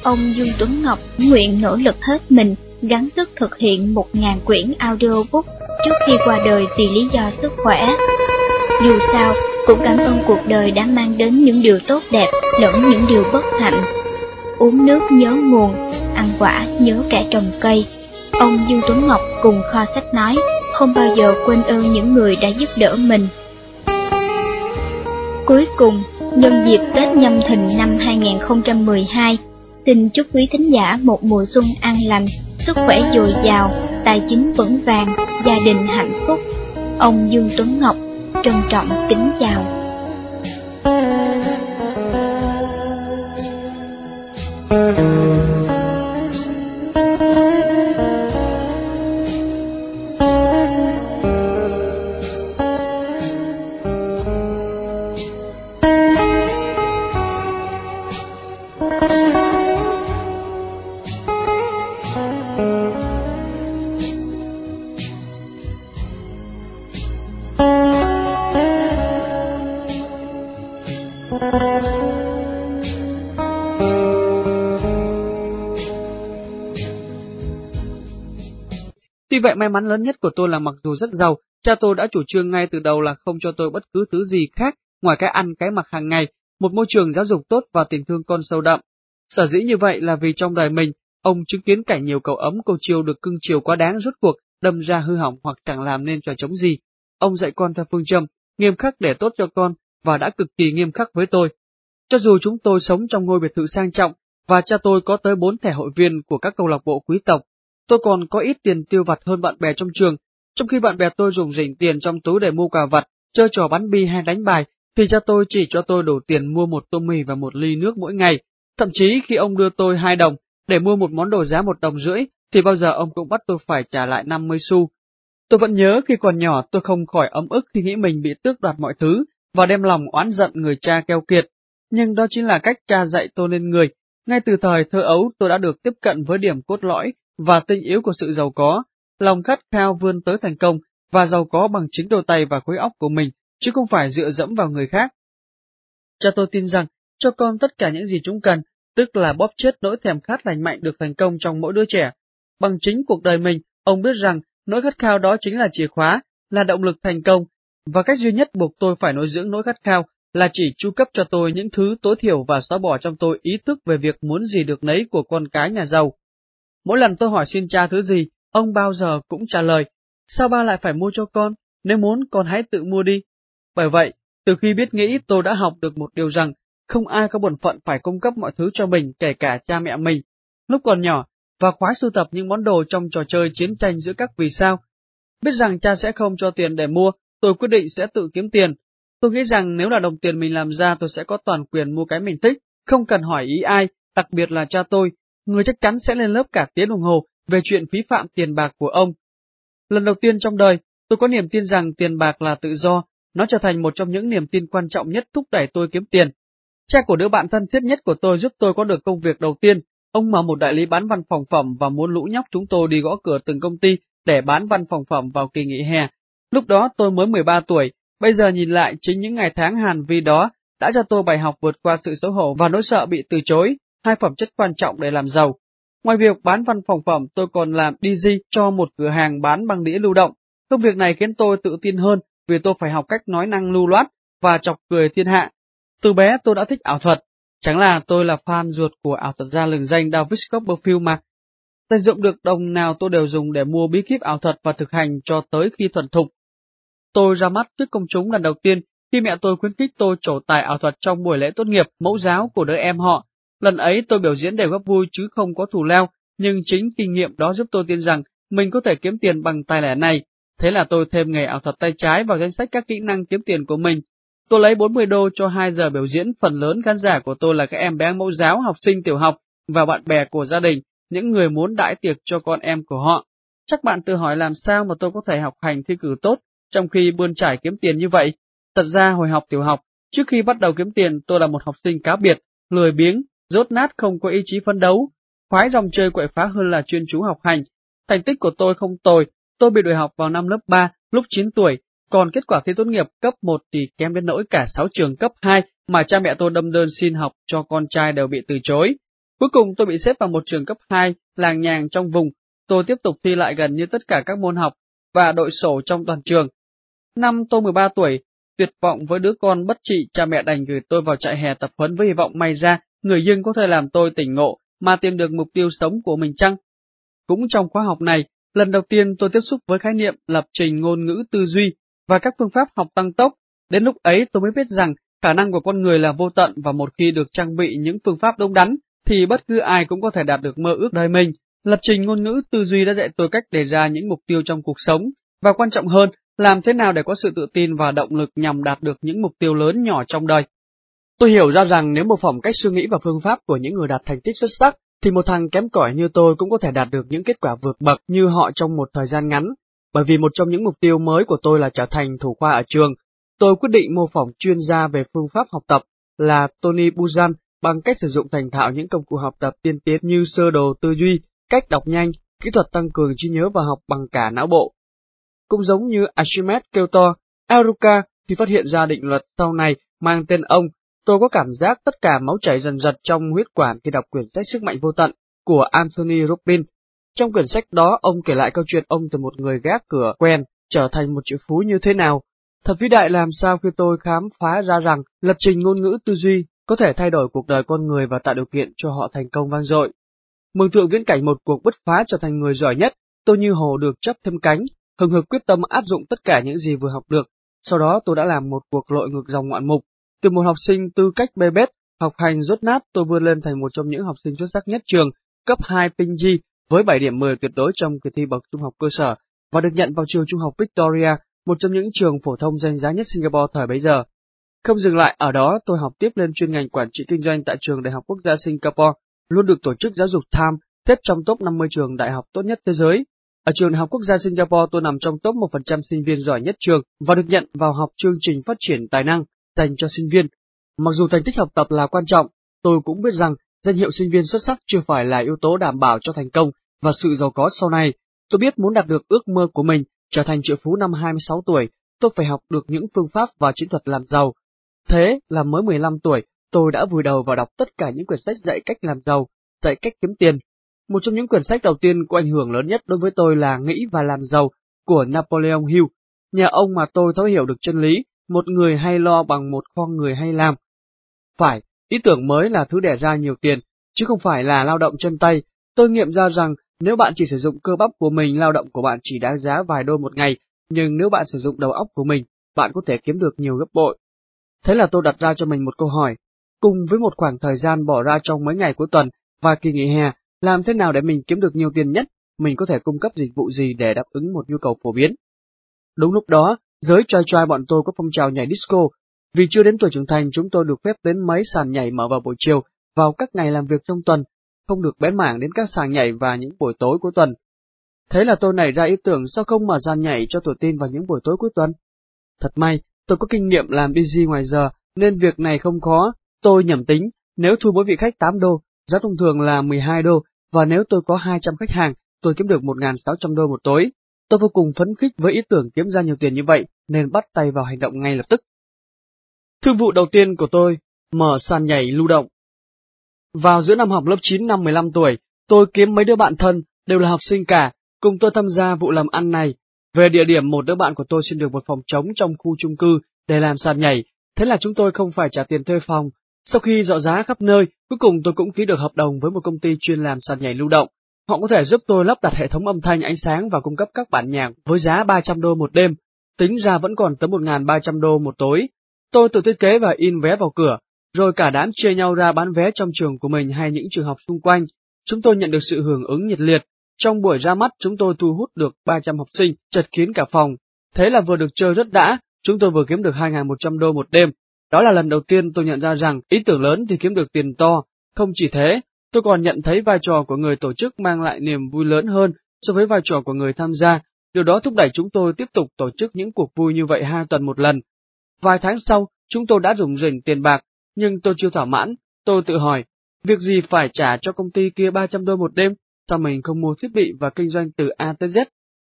Ông Dương Tuấn Ngọc nguyện nỗ lực hết mình gắng sức thực hiện 1.000 quyển audiobook trước khi qua đời vì lý do sức khỏe. Dù sao, cũng cảm ơn cuộc đời đã mang đến những điều tốt đẹp lẫn những điều bất hạnh. Uống nước nhớ nguồn, ăn quả nhớ kẻ trồng cây. Ông Dương Tuấn Ngọc cùng kho sách nói, không bao giờ quên ơn những người đã giúp đỡ mình. Cuối cùng, nhân dịp Tết nhâm thìn năm 2012, xin chúc quý thính giả một mùa xuân an lành, sức khỏe dồi dào, tài chính vững vàng, gia đình hạnh phúc. Ông Dương Tuấn Ngọc trân trọng kính chào. Vậy may mắn lớn nhất của tôi là mặc dù rất giàu, cha tôi đã chủ trương ngay từ đầu là không cho tôi bất cứ thứ gì khác ngoài cái ăn cái mặc hàng ngày, một môi trường giáo dục tốt và tình thương con sâu đậm. Sở dĩ như vậy là vì trong đời mình, ông chứng kiến cảnh nhiều cậu ấm cầu chiều được cưng chiều quá đáng rốt cuộc, đâm ra hư hỏng hoặc chẳng làm nên trò chống gì. Ông dạy con theo phương châm, nghiêm khắc để tốt cho con, và đã cực kỳ nghiêm khắc với tôi. Cho dù chúng tôi sống trong ngôi biệt thự sang trọng, và cha tôi có tới bốn thẻ hội viên của các câu lạc bộ quý tộc, tôi còn có ít tiền tiêu vặt hơn bạn bè trong trường, trong khi bạn bè tôi dùng rỉnh tiền trong túi để mua quà vặt, chơi trò bắn bi hay đánh bài, thì cha tôi chỉ cho tôi đủ tiền mua một tô mì và một ly nước mỗi ngày. Thậm chí khi ông đưa tôi hai đồng để mua một món đồ giá một đồng rưỡi, thì bao giờ ông cũng bắt tôi phải trả lại 50 xu. Tôi vẫn nhớ khi còn nhỏ tôi không khỏi ấm ức khi nghĩ mình bị tước đoạt mọi thứ và đem lòng oán giận người cha keo kiệt. Nhưng đó chính là cách cha dạy tôi nên người. Ngay từ thời thơ ấu tôi đã được tiếp cận với điểm cốt lõi và tinh yếu của sự giàu có, lòng khát khao vươn tới thành công và giàu có bằng chính đôi tay và khối óc của mình, chứ không phải dựa dẫm vào người khác. Cha tôi tin rằng, cho con tất cả những gì chúng cần, tức là bóp chết nỗi thèm khát lành mạnh được thành công trong mỗi đứa trẻ. Bằng chính cuộc đời mình, ông biết rằng nỗi khát khao đó chính là chìa khóa, là động lực thành công, và cách duy nhất buộc tôi phải nuôi dưỡng nỗi khát khao là chỉ chu cấp cho tôi những thứ tối thiểu và xóa bỏ trong tôi ý thức về việc muốn gì được nấy của con cái nhà giàu. Mỗi lần tôi hỏi xin cha thứ gì, ông bao giờ cũng trả lời, sao ba lại phải mua cho con, nếu muốn con hãy tự mua đi. Bởi vậy, từ khi biết nghĩ tôi đã học được một điều rằng, không ai có bổn phận phải cung cấp mọi thứ cho mình kể cả cha mẹ mình. Lúc còn nhỏ, và khoái sưu tập những món đồ trong trò chơi chiến tranh giữa các vì sao. Biết rằng cha sẽ không cho tiền để mua, tôi quyết định sẽ tự kiếm tiền. Tôi nghĩ rằng nếu là đồng tiền mình làm ra tôi sẽ có toàn quyền mua cái mình thích, không cần hỏi ý ai, đặc biệt là cha tôi, người chắc chắn sẽ lên lớp cả tiếng đồng hồ về chuyện phí phạm tiền bạc của ông. Lần đầu tiên trong đời, tôi có niềm tin rằng tiền bạc là tự do, nó trở thành một trong những niềm tin quan trọng nhất thúc đẩy tôi kiếm tiền. Cha của đứa bạn thân thiết nhất của tôi giúp tôi có được công việc đầu tiên. Ông mở một đại lý bán văn phòng phẩm và muốn lũ nhóc chúng tôi đi gõ cửa từng công ty để bán văn phòng phẩm vào kỳ nghỉ hè. Lúc đó tôi mới 13 tuổi, bây giờ nhìn lại chính những ngày tháng hàn vi đó đã cho tôi bài học vượt qua sự xấu hổ và nỗi sợ bị từ chối, hai phẩm chất quan trọng để làm giàu. Ngoài việc bán văn phòng phẩm, tôi còn làm DJ cho một cửa hàng bán băng đĩa lưu động. Công việc này khiến tôi tự tin hơn vì tôi phải học cách nói năng lưu loát và chọc cười thiên hạ. Từ bé tôi đã thích ảo thuật, chẳng là tôi là fan ruột của ảo thuật gia lừng danh David Copperfield mà. Tận dụng được đồng nào tôi đều dùng để mua bí kíp ảo thuật và thực hành cho tới khi thuần thục. Tôi ra mắt trước công chúng lần đầu tiên khi mẹ tôi khuyến khích tôi trổ tài ảo thuật trong buổi lễ tốt nghiệp mẫu giáo của đứa em họ Lần ấy tôi biểu diễn để góp vui chứ không có thù lao, nhưng chính kinh nghiệm đó giúp tôi tin rằng mình có thể kiếm tiền bằng tài lẻ này. Thế là tôi thêm nghề ảo thuật tay trái vào danh sách các kỹ năng kiếm tiền của mình. Tôi lấy 40 đô cho 2 giờ biểu diễn, phần lớn khán giả của tôi là các em bé mẫu giáo, học sinh tiểu học và bạn bè của gia đình, những người muốn đãi tiệc cho con em của họ. Chắc bạn tự hỏi làm sao mà tôi có thể học hành thi cử tốt trong khi bươn trải kiếm tiền như vậy. Thật ra hồi học tiểu học, trước khi bắt đầu kiếm tiền tôi là một học sinh cá biệt, lười biếng, rốt nát không có ý chí phấn đấu, khoái dòng chơi quậy phá hơn là chuyên chú học hành. Thành tích của tôi không tồi, tôi bị đuổi học vào năm lớp 3 lúc 9 tuổi, còn kết quả thi tốt nghiệp cấp 1 thì kém đến nỗi cả 6 trường cấp 2 mà cha mẹ tôi đâm đơn xin học cho con trai đều bị từ chối. Cuối cùng tôi bị xếp vào một trường cấp 2, làng nhàng trong vùng. Tôi tiếp tục thi lại gần như tất cả các môn học và đội sổ trong toàn trường. Năm tôi 13 tuổi, tuyệt vọng với đứa con bất trị, cha mẹ đành gửi tôi vào trại hè tập huấn với hy vọng may ra người dân có thể làm tôi tỉnh ngộ mà tìm được mục tiêu sống của mình chăng? Cũng trong khóa học này, lần đầu tiên tôi tiếp xúc với khái niệm lập trình ngôn ngữ tư duy và các phương pháp học tăng tốc. Đến lúc ấy tôi mới biết rằng khả năng của con người là vô tận và một khi được trang bị những phương pháp đúng đắn, thì bất cứ ai cũng có thể đạt được mơ ước đời mình. Lập trình ngôn ngữ tư duy đã dạy tôi cách đề ra những mục tiêu trong cuộc sống, và quan trọng hơn, làm thế nào để có sự tự tin và động lực nhằm đạt được những mục tiêu lớn nhỏ trong đời. Tôi hiểu ra rằng nếu mô phỏng cách suy nghĩ và phương pháp của những người đạt thành tích xuất sắc, thì một thằng kém cỏi như tôi cũng có thể đạt được những kết quả vượt bậc như họ trong một thời gian ngắn. Bởi vì một trong những mục tiêu mới của tôi là trở thành thủ khoa ở trường, tôi quyết định mô phỏng chuyên gia về phương pháp học tập là Tony Buzan bằng cách sử dụng thành thạo những công cụ học tập tiên tiến như sơ đồ tư duy, cách đọc nhanh, kỹ thuật tăng cường trí nhớ và học bằng cả não bộ. Cũng giống như Archimedes kêu to, Aruka thì phát hiện ra định luật sau này mang tên ông, tôi có cảm giác tất cả máu chảy dần dật trong huyết quản khi đọc quyển sách Sức mạnh vô tận của Anthony Robbins. Trong quyển sách đó, ông kể lại câu chuyện ông từ một người gác cửa quen trở thành một triệu phú như thế nào. Thật vĩ đại làm sao khi tôi khám phá ra rằng lập trình ngôn ngữ tư duy có thể thay đổi cuộc đời con người và tạo điều kiện cho họ thành công vang dội. Mường tượng viễn cảnh một cuộc bứt phá trở thành người giỏi nhất, tôi như hồ được chấp thêm cánh, hừng hực quyết tâm áp dụng tất cả những gì vừa học được. Sau đó tôi đã làm một cuộc lội ngược dòng ngoạn mục. Từ một học sinh tư cách bê bết, học hành rốt nát tôi vươn lên thành một trong những học sinh xuất sắc nhất trường, cấp 2 Pinji với 7 điểm 10 tuyệt đối trong kỳ thi bậc trung học cơ sở và được nhận vào trường trung học Victoria, một trong những trường phổ thông danh giá nhất Singapore thời bấy giờ. Không dừng lại ở đó, tôi học tiếp lên chuyên ngành quản trị kinh doanh tại trường Đại học Quốc gia Singapore, luôn được tổ chức giáo dục Time xếp trong top 50 trường đại học tốt nhất thế giới. Ở trường Đại học Quốc gia Singapore, tôi nằm trong top 1% sinh viên giỏi nhất trường và được nhận vào học chương trình phát triển tài năng dành cho sinh viên. Mặc dù thành tích học tập là quan trọng, tôi cũng biết rằng danh hiệu sinh viên xuất sắc chưa phải là yếu tố đảm bảo cho thành công và sự giàu có sau này. Tôi biết muốn đạt được ước mơ của mình, trở thành triệu phú năm 26 tuổi, tôi phải học được những phương pháp và chiến thuật làm giàu, Thế là mới 15 tuổi, tôi đã vùi đầu vào đọc tất cả những quyển sách dạy cách làm giàu, dạy cách kiếm tiền. Một trong những quyển sách đầu tiên có ảnh hưởng lớn nhất đối với tôi là Nghĩ và làm giàu của Napoleon Hill. Nhà ông mà tôi thấu hiểu được chân lý, một người hay lo bằng một con người hay làm. Phải, ý tưởng mới là thứ đẻ ra nhiều tiền, chứ không phải là lao động chân tay. Tôi nghiệm ra rằng nếu bạn chỉ sử dụng cơ bắp của mình, lao động của bạn chỉ đáng giá vài đô một ngày, nhưng nếu bạn sử dụng đầu óc của mình, bạn có thể kiếm được nhiều gấp bội. Thế là tôi đặt ra cho mình một câu hỏi, cùng với một khoảng thời gian bỏ ra trong mấy ngày cuối tuần và kỳ nghỉ hè, làm thế nào để mình kiếm được nhiều tiền nhất, mình có thể cung cấp dịch vụ gì để đáp ứng một nhu cầu phổ biến. Đúng lúc đó, giới trai trai bọn tôi có phong trào nhảy disco, vì chưa đến tuổi trưởng thành chúng tôi được phép đến mấy sàn nhảy mở vào buổi chiều, vào các ngày làm việc trong tuần, không được bén mảng đến các sàn nhảy và những buổi tối cuối tuần. Thế là tôi nảy ra ý tưởng sao không mở sàn nhảy cho tuổi tin vào những buổi tối cuối tuần. Thật may, Tôi có kinh nghiệm làm busy ngoài giờ, nên việc này không khó. Tôi nhẩm tính, nếu thu mỗi vị khách 8 đô, giá thông thường là 12 đô, và nếu tôi có 200 khách hàng, tôi kiếm được 1.600 đô một tối. Tôi vô cùng phấn khích với ý tưởng kiếm ra nhiều tiền như vậy, nên bắt tay vào hành động ngay lập tức. Thương vụ đầu tiên của tôi, mở sàn nhảy lưu động. Vào giữa năm học lớp 9 năm 15 tuổi, tôi kiếm mấy đứa bạn thân, đều là học sinh cả, cùng tôi tham gia vụ làm ăn này về địa điểm một đứa bạn của tôi xin được một phòng trống trong khu chung cư để làm sàn nhảy, thế là chúng tôi không phải trả tiền thuê phòng. Sau khi dọ giá khắp nơi, cuối cùng tôi cũng ký được hợp đồng với một công ty chuyên làm sàn nhảy lưu động. Họ có thể giúp tôi lắp đặt hệ thống âm thanh ánh sáng và cung cấp các bản nhạc với giá 300 đô một đêm, tính ra vẫn còn tới 1.300 đô một tối. Tôi tự thiết kế và in vé vào cửa, rồi cả đám chia nhau ra bán vé trong trường của mình hay những trường học xung quanh. Chúng tôi nhận được sự hưởng ứng nhiệt liệt, Trong buổi ra mắt chúng tôi thu hút được 300 học sinh, chật kín cả phòng. Thế là vừa được chơi rất đã, chúng tôi vừa kiếm được 2.100 đô một đêm. Đó là lần đầu tiên tôi nhận ra rằng ý tưởng lớn thì kiếm được tiền to. Không chỉ thế, tôi còn nhận thấy vai trò của người tổ chức mang lại niềm vui lớn hơn so với vai trò của người tham gia. Điều đó thúc đẩy chúng tôi tiếp tục tổ chức những cuộc vui như vậy hai tuần một lần. Vài tháng sau, chúng tôi đã dùng rỉnh tiền bạc, nhưng tôi chưa thỏa mãn. Tôi tự hỏi, việc gì phải trả cho công ty kia 300 đô một đêm, sao mình không mua thiết bị và kinh doanh từ A tới Z?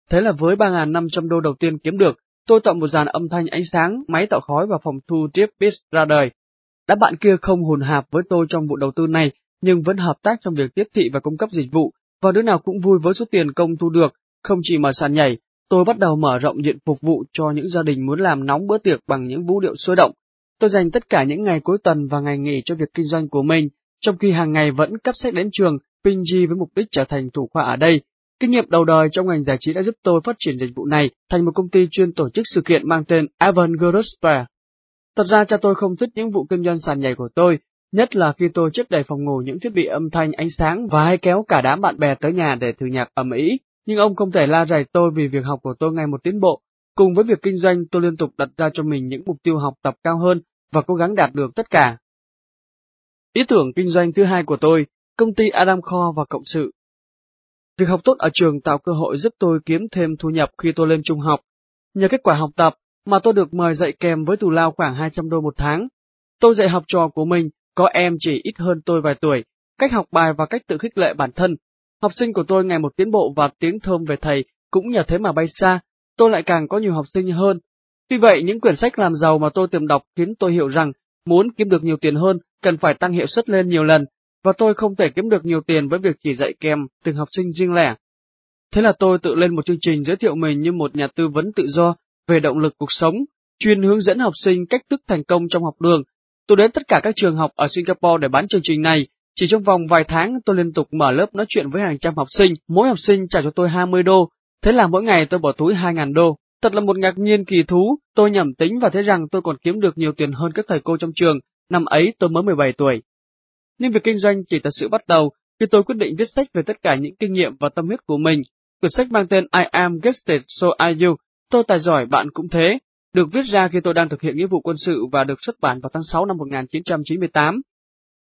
Thế là với 3.500 đô đầu tiên kiếm được, tôi tạo một dàn âm thanh ánh sáng, máy tạo khói và phòng thu Trip Beats ra đời. Đám bạn kia không hồn hạp với tôi trong vụ đầu tư này, nhưng vẫn hợp tác trong việc tiếp thị và cung cấp dịch vụ, và đứa nào cũng vui với số tiền công thu được. Không chỉ mở sàn nhảy, tôi bắt đầu mở rộng diện phục vụ cho những gia đình muốn làm nóng bữa tiệc bằng những vũ điệu sôi động. Tôi dành tất cả những ngày cuối tuần và ngày nghỉ cho việc kinh doanh của mình, trong khi hàng ngày vẫn cấp sách đến trường, Pinji với mục đích trở thành thủ khoa ở đây. Kinh nghiệm đầu đời trong ngành giải trí đã giúp tôi phát triển dịch vụ này thành một công ty chuyên tổ chức sự kiện mang tên Evan Fair. Thật ra cha tôi không thích những vụ kinh doanh sàn nhảy của tôi, nhất là khi tôi chất đầy phòng ngủ những thiết bị âm thanh ánh sáng và hay kéo cả đám bạn bè tới nhà để thử nhạc ầm ĩ. Nhưng ông không thể la rầy tôi vì việc học của tôi ngày một tiến bộ. Cùng với việc kinh doanh, tôi liên tục đặt ra cho mình những mục tiêu học tập cao hơn và cố gắng đạt được tất cả. Ý tưởng kinh doanh thứ hai của tôi, công ty Adam Kho và Cộng sự. Việc học tốt ở trường tạo cơ hội giúp tôi kiếm thêm thu nhập khi tôi lên trung học. Nhờ kết quả học tập mà tôi được mời dạy kèm với thù lao khoảng 200 đô một tháng. Tôi dạy học trò của mình, có em chỉ ít hơn tôi vài tuổi, cách học bài và cách tự khích lệ bản thân. Học sinh của tôi ngày một tiến bộ và tiếng thơm về thầy cũng nhờ thế mà bay xa, tôi lại càng có nhiều học sinh hơn. Tuy vậy, những quyển sách làm giàu mà tôi tìm đọc khiến tôi hiểu rằng muốn kiếm được nhiều tiền hơn cần phải tăng hiệu suất lên nhiều lần, và tôi không thể kiếm được nhiều tiền với việc chỉ dạy kèm từng học sinh riêng lẻ. Thế là tôi tự lên một chương trình giới thiệu mình như một nhà tư vấn tự do về động lực cuộc sống, chuyên hướng dẫn học sinh cách thức thành công trong học đường. Tôi đến tất cả các trường học ở Singapore để bán chương trình này. Chỉ trong vòng vài tháng tôi liên tục mở lớp nói chuyện với hàng trăm học sinh, mỗi học sinh trả cho tôi 20 đô, thế là mỗi ngày tôi bỏ túi 2.000 đô. Thật là một ngạc nhiên kỳ thú, tôi nhầm tính và thấy rằng tôi còn kiếm được nhiều tiền hơn các thầy cô trong trường, năm ấy tôi mới 17 tuổi. Nhưng việc kinh doanh chỉ thật sự bắt đầu khi tôi quyết định viết sách về tất cả những kinh nghiệm và tâm huyết của mình. Quyển sách mang tên I am gifted, so are you. Tôi tài giỏi, bạn cũng thế. Được viết ra khi tôi đang thực hiện nghĩa vụ quân sự và được xuất bản vào tháng 6 năm 1998.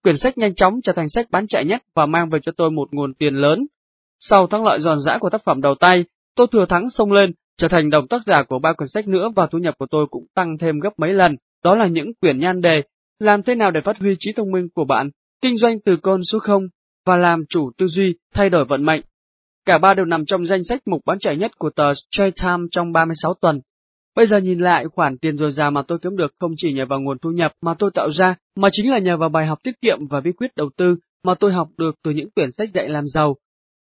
Quyển sách nhanh chóng trở thành sách bán chạy nhất và mang về cho tôi một nguồn tiền lớn. Sau thắng lợi giòn giã của tác phẩm đầu tay, tôi thừa thắng xông lên, trở thành đồng tác giả của ba quyển sách nữa và thu nhập của tôi cũng tăng thêm gấp mấy lần. Đó là những quyển nhan đề Làm thế nào để phát huy trí thông minh của bạn, Kinh doanh từ con số 0 và làm chủ tư duy thay đổi vận mệnh. Cả ba đều nằm trong danh sách mục bán chạy nhất của tờ Straight Time trong 36 tuần. Bây giờ nhìn lại khoản tiền dồi dào mà tôi kiếm được không chỉ nhờ vào nguồn thu nhập mà tôi tạo ra, mà chính là nhờ vào bài học tiết kiệm và bí quyết đầu tư mà tôi học được từ những quyển sách dạy làm giàu.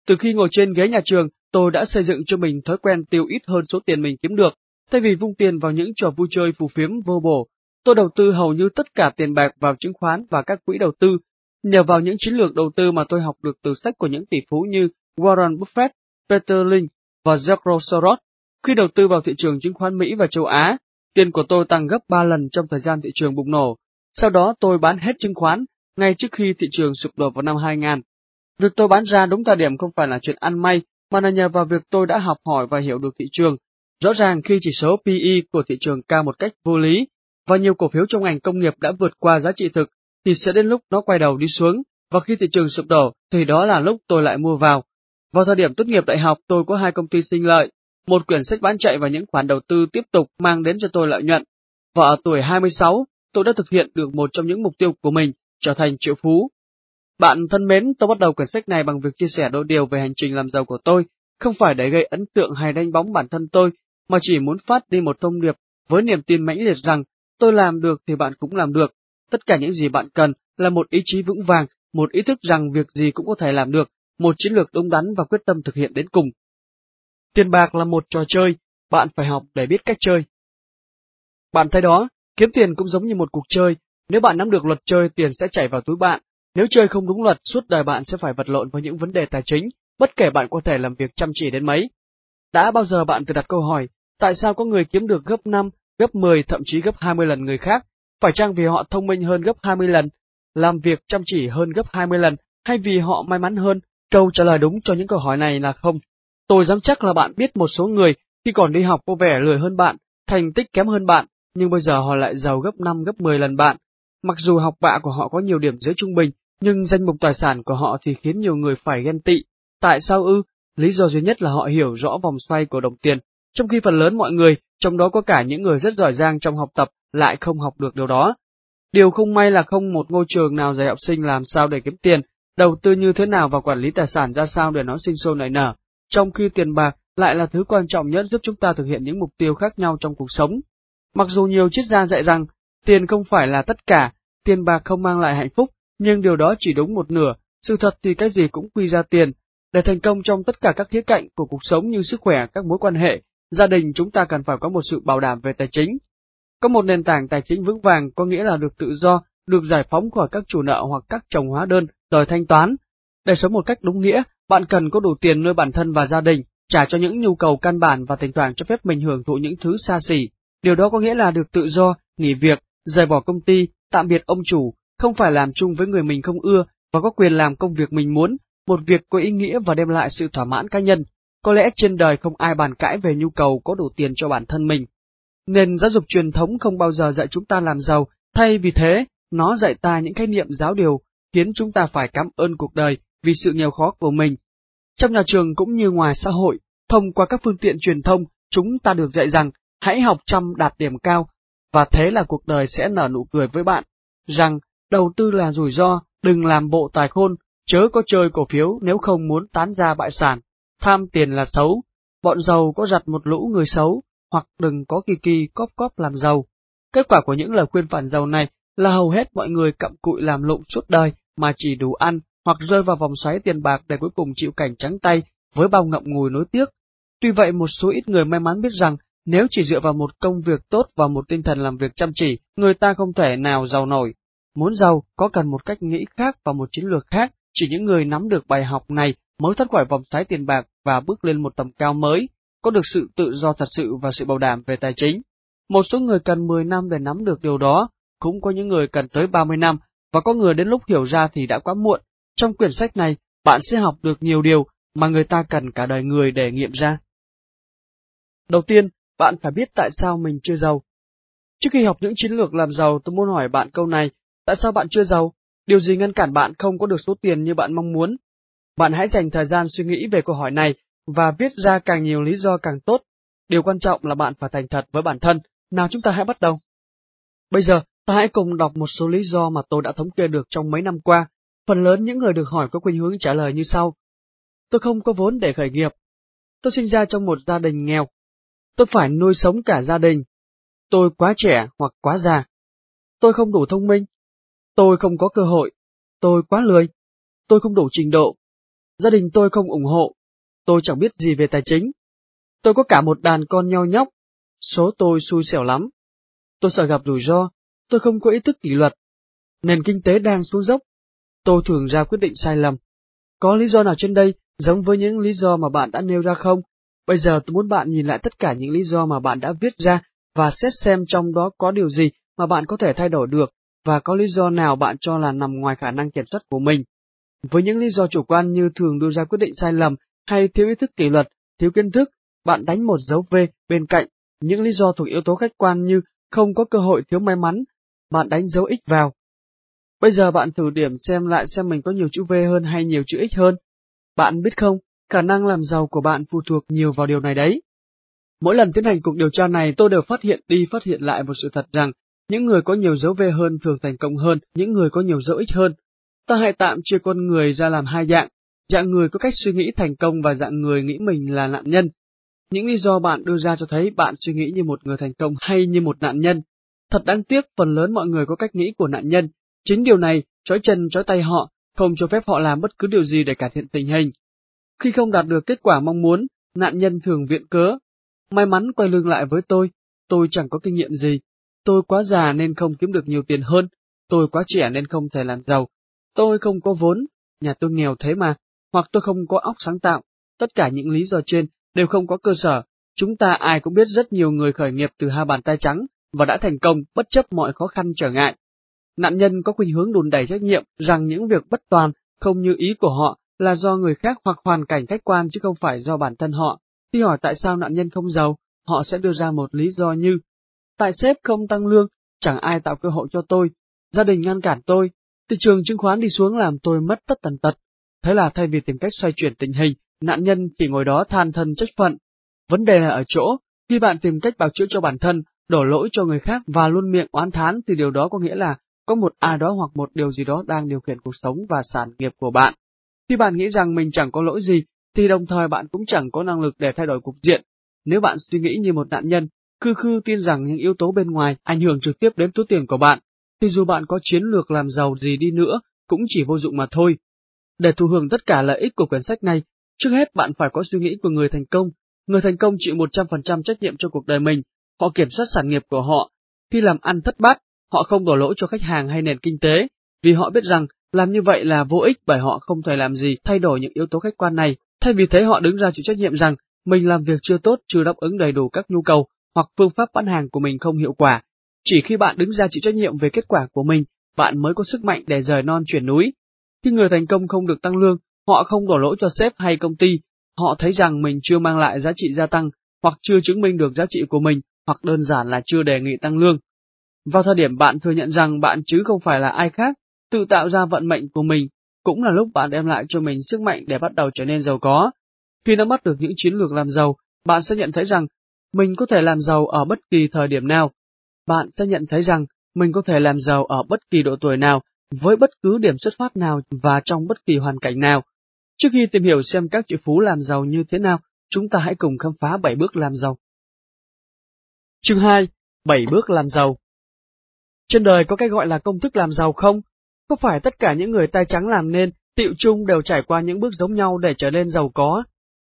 Từ khi ngồi trên ghế nhà trường, tôi đã xây dựng cho mình thói quen tiêu ít hơn số tiền mình kiếm được, thay vì vung tiền vào những trò vui chơi phù phiếm vô bổ. Tôi đầu tư hầu như tất cả tiền bạc vào chứng khoán và các quỹ đầu tư, nhờ vào những chiến lược đầu tư mà tôi học được từ sách của những tỷ phú như Warren Buffett, Peter Lynch và Jack Soros. Khi đầu tư vào thị trường chứng khoán Mỹ và châu Á, tiền của tôi tăng gấp 3 lần trong thời gian thị trường bùng nổ. Sau đó tôi bán hết chứng khoán ngay trước khi thị trường sụp đổ vào năm 2000. Việc tôi bán ra đúng thời điểm không phải là chuyện ăn may, mà là nhờ vào việc tôi đã học hỏi và hiểu được thị trường. Rõ ràng khi chỉ số PE của thị trường cao một cách vô lý, và nhiều cổ phiếu trong ngành công nghiệp đã vượt qua giá trị thực, thì sẽ đến lúc nó quay đầu đi xuống, và khi thị trường sụp đổ, thì đó là lúc tôi lại mua vào. Vào thời điểm tốt nghiệp đại học, tôi có hai công ty sinh lợi, một quyển sách bán chạy và những khoản đầu tư tiếp tục mang đến cho tôi lợi nhuận. Và ở tuổi 26, tôi đã thực hiện được một trong những mục tiêu của mình, trở thành triệu phú. Bạn thân mến, tôi bắt đầu quyển sách này bằng việc chia sẻ đôi điều về hành trình làm giàu của tôi, không phải để gây ấn tượng hay đánh bóng bản thân tôi, mà chỉ muốn phát đi một thông điệp với niềm tin mãnh liệt rằng tôi làm được thì bạn cũng làm được, Tất cả những gì bạn cần là một ý chí vững vàng, một ý thức rằng việc gì cũng có thể làm được, một chiến lược đúng đắn và quyết tâm thực hiện đến cùng. Tiền bạc là một trò chơi, bạn phải học để biết cách chơi. Bạn thấy đó, kiếm tiền cũng giống như một cuộc chơi, nếu bạn nắm được luật chơi tiền sẽ chảy vào túi bạn, nếu chơi không đúng luật suốt đời bạn sẽ phải vật lộn với những vấn đề tài chính, bất kể bạn có thể làm việc chăm chỉ đến mấy. Đã bao giờ bạn tự đặt câu hỏi, tại sao có người kiếm được gấp 5, gấp 10 thậm chí gấp 20 lần người khác, phải chăng vì họ thông minh hơn gấp 20 lần, làm việc chăm chỉ hơn gấp 20 lần, hay vì họ may mắn hơn, Câu trả lời đúng cho những câu hỏi này là không. Tôi dám chắc là bạn biết một số người khi còn đi học có vẻ lười hơn bạn, thành tích kém hơn bạn, nhưng bây giờ họ lại giàu gấp 5 gấp 10 lần bạn. Mặc dù học bạ của họ có nhiều điểm dưới trung bình, nhưng danh mục tài sản của họ thì khiến nhiều người phải ghen tị. Tại sao ư? Lý do duy nhất là họ hiểu rõ vòng xoay của đồng tiền, trong khi phần lớn mọi người, trong đó có cả những người rất giỏi giang trong học tập, lại không học được điều đó. Điều không may là không một ngôi trường nào dạy học sinh làm sao để kiếm tiền, đầu tư như thế nào và quản lý tài sản ra sao để nó sinh sôi nảy nở, trong khi tiền bạc lại là thứ quan trọng nhất giúp chúng ta thực hiện những mục tiêu khác nhau trong cuộc sống. Mặc dù nhiều triết gia dạy rằng tiền không phải là tất cả, tiền bạc không mang lại hạnh phúc, nhưng điều đó chỉ đúng một nửa, sự thật thì cái gì cũng quy ra tiền. Để thành công trong tất cả các khía cạnh của cuộc sống như sức khỏe, các mối quan hệ, gia đình chúng ta cần phải có một sự bảo đảm về tài chính. Có một nền tảng tài chính vững vàng có nghĩa là được tự do, được giải phóng khỏi các chủ nợ hoặc các chồng hóa đơn, đòi thanh toán. Để sống một cách đúng nghĩa, bạn cần có đủ tiền nuôi bản thân và gia đình, trả cho những nhu cầu căn bản và thỉnh thoảng cho phép mình hưởng thụ những thứ xa xỉ. Điều đó có nghĩa là được tự do, nghỉ việc, rời bỏ công ty, tạm biệt ông chủ, không phải làm chung với người mình không ưa và có quyền làm công việc mình muốn, một việc có ý nghĩa và đem lại sự thỏa mãn cá nhân. Có lẽ trên đời không ai bàn cãi về nhu cầu có đủ tiền cho bản thân mình. Nền giáo dục truyền thống không bao giờ dạy chúng ta làm giàu, thay vì thế, nó dạy ta những khái niệm giáo điều, khiến chúng ta phải cảm ơn cuộc đời vì sự nghèo khó của mình. Trong nhà trường cũng như ngoài xã hội, thông qua các phương tiện truyền thông, chúng ta được dạy rằng hãy học chăm đạt điểm cao, và thế là cuộc đời sẽ nở nụ cười với bạn, rằng đầu tư là rủi ro, đừng làm bộ tài khôn, chớ có chơi cổ phiếu nếu không muốn tán ra bại sản, tham tiền là xấu, bọn giàu có giặt một lũ người xấu, hoặc đừng có kỳ kỳ cóp cóp làm giàu. Kết quả của những lời khuyên phản giàu này là hầu hết mọi người cặm cụi làm lụng suốt đời mà chỉ đủ ăn hoặc rơi vào vòng xoáy tiền bạc để cuối cùng chịu cảnh trắng tay với bao ngậm ngùi nối tiếc. Tuy vậy một số ít người may mắn biết rằng nếu chỉ dựa vào một công việc tốt và một tinh thần làm việc chăm chỉ, người ta không thể nào giàu nổi. Muốn giàu có cần một cách nghĩ khác và một chiến lược khác, chỉ những người nắm được bài học này mới thoát khỏi vòng xoáy tiền bạc và bước lên một tầm cao mới, có được sự tự do thật sự và sự bảo đảm về tài chính. Một số người cần 10 năm để nắm được điều đó, cũng có những người cần tới 30 năm, và có người đến lúc hiểu ra thì đã quá muộn. Trong quyển sách này, bạn sẽ học được nhiều điều mà người ta cần cả đời người để nghiệm ra. Đầu tiên, bạn phải biết tại sao mình chưa giàu. Trước khi học những chiến lược làm giàu, tôi muốn hỏi bạn câu này, tại sao bạn chưa giàu? Điều gì ngăn cản bạn không có được số tiền như bạn mong muốn? Bạn hãy dành thời gian suy nghĩ về câu hỏi này và viết ra càng nhiều lý do càng tốt. Điều quan trọng là bạn phải thành thật với bản thân. Nào chúng ta hãy bắt đầu. Bây giờ, ta hãy cùng đọc một số lý do mà tôi đã thống kê được trong mấy năm qua. Phần lớn những người được hỏi có khuynh hướng trả lời như sau. Tôi không có vốn để khởi nghiệp. Tôi sinh ra trong một gia đình nghèo. Tôi phải nuôi sống cả gia đình. Tôi quá trẻ hoặc quá già. Tôi không đủ thông minh. Tôi không có cơ hội. Tôi quá lười. Tôi không đủ trình độ. Gia đình tôi không ủng hộ. Tôi chẳng biết gì về tài chính. Tôi có cả một đàn con nhau nhóc. Số tôi xui xẻo lắm. Tôi sợ gặp rủi ro. Tôi không có ý thức kỷ luật. Nền kinh tế đang xuống dốc. Tôi thường ra quyết định sai lầm. Có lý do nào trên đây giống với những lý do mà bạn đã nêu ra không? Bây giờ tôi muốn bạn nhìn lại tất cả những lý do mà bạn đã viết ra và xét xem trong đó có điều gì mà bạn có thể thay đổi được và có lý do nào bạn cho là nằm ngoài khả năng kiểm soát của mình. Với những lý do chủ quan như thường đưa ra quyết định sai lầm hay thiếu ý thức kỷ luật, thiếu kiến thức, bạn đánh một dấu V bên cạnh. Những lý do thuộc yếu tố khách quan như không có cơ hội thiếu may mắn, bạn đánh dấu X vào. Bây giờ bạn thử điểm xem lại xem mình có nhiều chữ V hơn hay nhiều chữ X hơn. Bạn biết không, khả năng làm giàu của bạn phụ thuộc nhiều vào điều này đấy. Mỗi lần tiến hành cuộc điều tra này tôi đều phát hiện đi phát hiện lại một sự thật rằng những người có nhiều dấu V hơn thường thành công hơn những người có nhiều dấu X hơn. Ta hãy tạm chia con người ra làm hai dạng, dạng người có cách suy nghĩ thành công và dạng người nghĩ mình là nạn nhân. Những lý do bạn đưa ra cho thấy bạn suy nghĩ như một người thành công hay như một nạn nhân. Thật đáng tiếc phần lớn mọi người có cách nghĩ của nạn nhân. Chính điều này trói chân trói tay họ, không cho phép họ làm bất cứ điều gì để cải thiện tình hình. Khi không đạt được kết quả mong muốn, nạn nhân thường viện cớ. May mắn quay lưng lại với tôi, tôi chẳng có kinh nghiệm gì. Tôi quá già nên không kiếm được nhiều tiền hơn. Tôi quá trẻ nên không thể làm giàu. Tôi không có vốn, nhà tôi nghèo thế mà, hoặc tôi không có óc sáng tạo. Tất cả những lý do trên đều không có cơ sở. Chúng ta ai cũng biết rất nhiều người khởi nghiệp từ hai bàn tay trắng và đã thành công bất chấp mọi khó khăn trở ngại. Nạn nhân có khuynh hướng đùn đẩy trách nhiệm rằng những việc bất toàn không như ý của họ là do người khác hoặc hoàn cảnh khách quan chứ không phải do bản thân họ. Khi hỏi tại sao nạn nhân không giàu, họ sẽ đưa ra một lý do như Tại sếp không tăng lương, chẳng ai tạo cơ hội cho tôi, gia đình ngăn cản tôi, thị trường chứng khoán đi xuống làm tôi mất tất tần tật. Thế là thay vì tìm cách xoay chuyển tình hình, nạn nhân chỉ ngồi đó than thân trách phận. Vấn đề là ở chỗ, khi bạn tìm cách bào chữa cho bản thân, đổ lỗi cho người khác và luôn miệng oán thán thì điều đó có nghĩa là có một ai đó hoặc một điều gì đó đang điều khiển cuộc sống và sản nghiệp của bạn. Khi bạn nghĩ rằng mình chẳng có lỗi gì, thì đồng thời bạn cũng chẳng có năng lực để thay đổi cục diện. Nếu bạn suy nghĩ như một nạn nhân, khư khư tin rằng những yếu tố bên ngoài ảnh hưởng trực tiếp đến túi tiền của bạn, thì dù bạn có chiến lược làm giàu gì đi nữa, cũng chỉ vô dụng mà thôi. Để thụ hưởng tất cả lợi ích của quyển sách này, trước hết bạn phải có suy nghĩ của người thành công. Người thành công chịu 100% trách nhiệm cho cuộc đời mình, họ kiểm soát sản nghiệp của họ. Khi làm ăn thất bát, họ không đổ lỗi cho khách hàng hay nền kinh tế, vì họ biết rằng làm như vậy là vô ích bởi họ không thể làm gì thay đổi những yếu tố khách quan này. Thay vì thế họ đứng ra chịu trách nhiệm rằng mình làm việc chưa tốt, chưa đáp ứng đầy đủ các nhu cầu, hoặc phương pháp bán hàng của mình không hiệu quả. Chỉ khi bạn đứng ra chịu trách nhiệm về kết quả của mình, bạn mới có sức mạnh để rời non chuyển núi. Khi người thành công không được tăng lương, họ không đổ lỗi cho sếp hay công ty, họ thấy rằng mình chưa mang lại giá trị gia tăng, hoặc chưa chứng minh được giá trị của mình, hoặc đơn giản là chưa đề nghị tăng lương. Vào thời điểm bạn thừa nhận rằng bạn chứ không phải là ai khác, tự tạo ra vận mệnh của mình, cũng là lúc bạn đem lại cho mình sức mạnh để bắt đầu trở nên giàu có. Khi nắm bắt được những chiến lược làm giàu, bạn sẽ nhận thấy rằng mình có thể làm giàu ở bất kỳ thời điểm nào. Bạn sẽ nhận thấy rằng mình có thể làm giàu ở bất kỳ độ tuổi nào, với bất cứ điểm xuất phát nào và trong bất kỳ hoàn cảnh nào. Trước khi tìm hiểu xem các triệu phú làm giàu như thế nào, chúng ta hãy cùng khám phá 7 bước làm giàu. Chương 2. 7 bước làm giàu trên đời có cái gọi là công thức làm giàu không? Có phải tất cả những người tay trắng làm nên, tiệu chung đều trải qua những bước giống nhau để trở nên giàu có?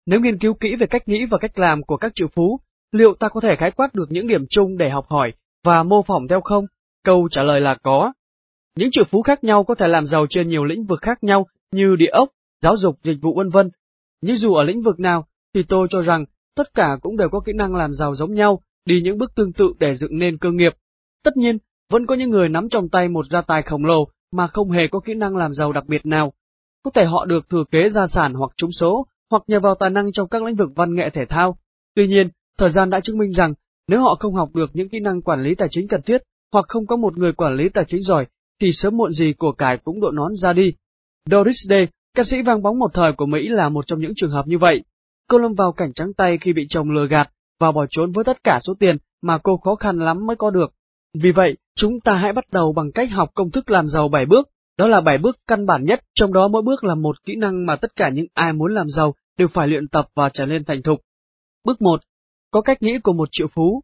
Nếu nghiên cứu kỹ về cách nghĩ và cách làm của các triệu phú, liệu ta có thể khái quát được những điểm chung để học hỏi và mô phỏng theo không? Câu trả lời là có. Những triệu phú khác nhau có thể làm giàu trên nhiều lĩnh vực khác nhau như địa ốc, giáo dục, dịch vụ vân vân. Nhưng dù ở lĩnh vực nào, thì tôi cho rằng tất cả cũng đều có kỹ năng làm giàu giống nhau, đi những bước tương tự để dựng nên cơ nghiệp. Tất nhiên, vẫn có những người nắm trong tay một gia tài khổng lồ mà không hề có kỹ năng làm giàu đặc biệt nào. Có thể họ được thừa kế gia sản hoặc trúng số, hoặc nhờ vào tài năng trong các lĩnh vực văn nghệ thể thao. Tuy nhiên, thời gian đã chứng minh rằng nếu họ không học được những kỹ năng quản lý tài chính cần thiết, hoặc không có một người quản lý tài chính giỏi, thì sớm muộn gì của cải cũng độ nón ra đi. Doris Day, ca sĩ vang bóng một thời của Mỹ là một trong những trường hợp như vậy. Cô lâm vào cảnh trắng tay khi bị chồng lừa gạt và bỏ trốn với tất cả số tiền mà cô khó khăn lắm mới có được. Vì vậy, chúng ta hãy bắt đầu bằng cách học công thức làm giàu 7 bước. Đó là 7 bước căn bản nhất, trong đó mỗi bước là một kỹ năng mà tất cả những ai muốn làm giàu đều phải luyện tập và trở nên thành thục. Bước 1. Có cách nghĩ của một triệu phú.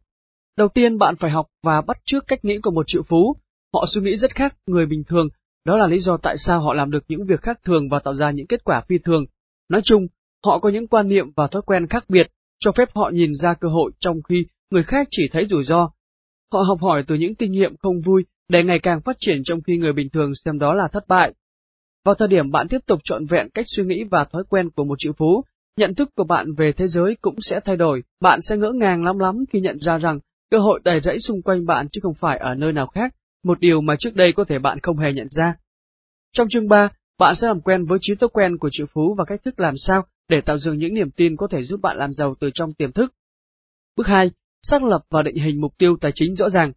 Đầu tiên bạn phải học và bắt chước cách nghĩ của một triệu phú. Họ suy nghĩ rất khác người bình thường, đó là lý do tại sao họ làm được những việc khác thường và tạo ra những kết quả phi thường. Nói chung, họ có những quan niệm và thói quen khác biệt, cho phép họ nhìn ra cơ hội trong khi người khác chỉ thấy rủi ro. Họ học hỏi từ những kinh nghiệm không vui để ngày càng phát triển trong khi người bình thường xem đó là thất bại. Vào thời điểm bạn tiếp tục trọn vẹn cách suy nghĩ và thói quen của một triệu phú, nhận thức của bạn về thế giới cũng sẽ thay đổi. Bạn sẽ ngỡ ngàng lắm lắm khi nhận ra rằng cơ hội đầy rẫy xung quanh bạn chứ không phải ở nơi nào khác, một điều mà trước đây có thể bạn không hề nhận ra. Trong chương 3, bạn sẽ làm quen với trí thói quen của triệu phú và cách thức làm sao để tạo dựng những niềm tin có thể giúp bạn làm giàu từ trong tiềm thức. Bước 2. Xác lập và định hình mục tiêu tài chính rõ ràng.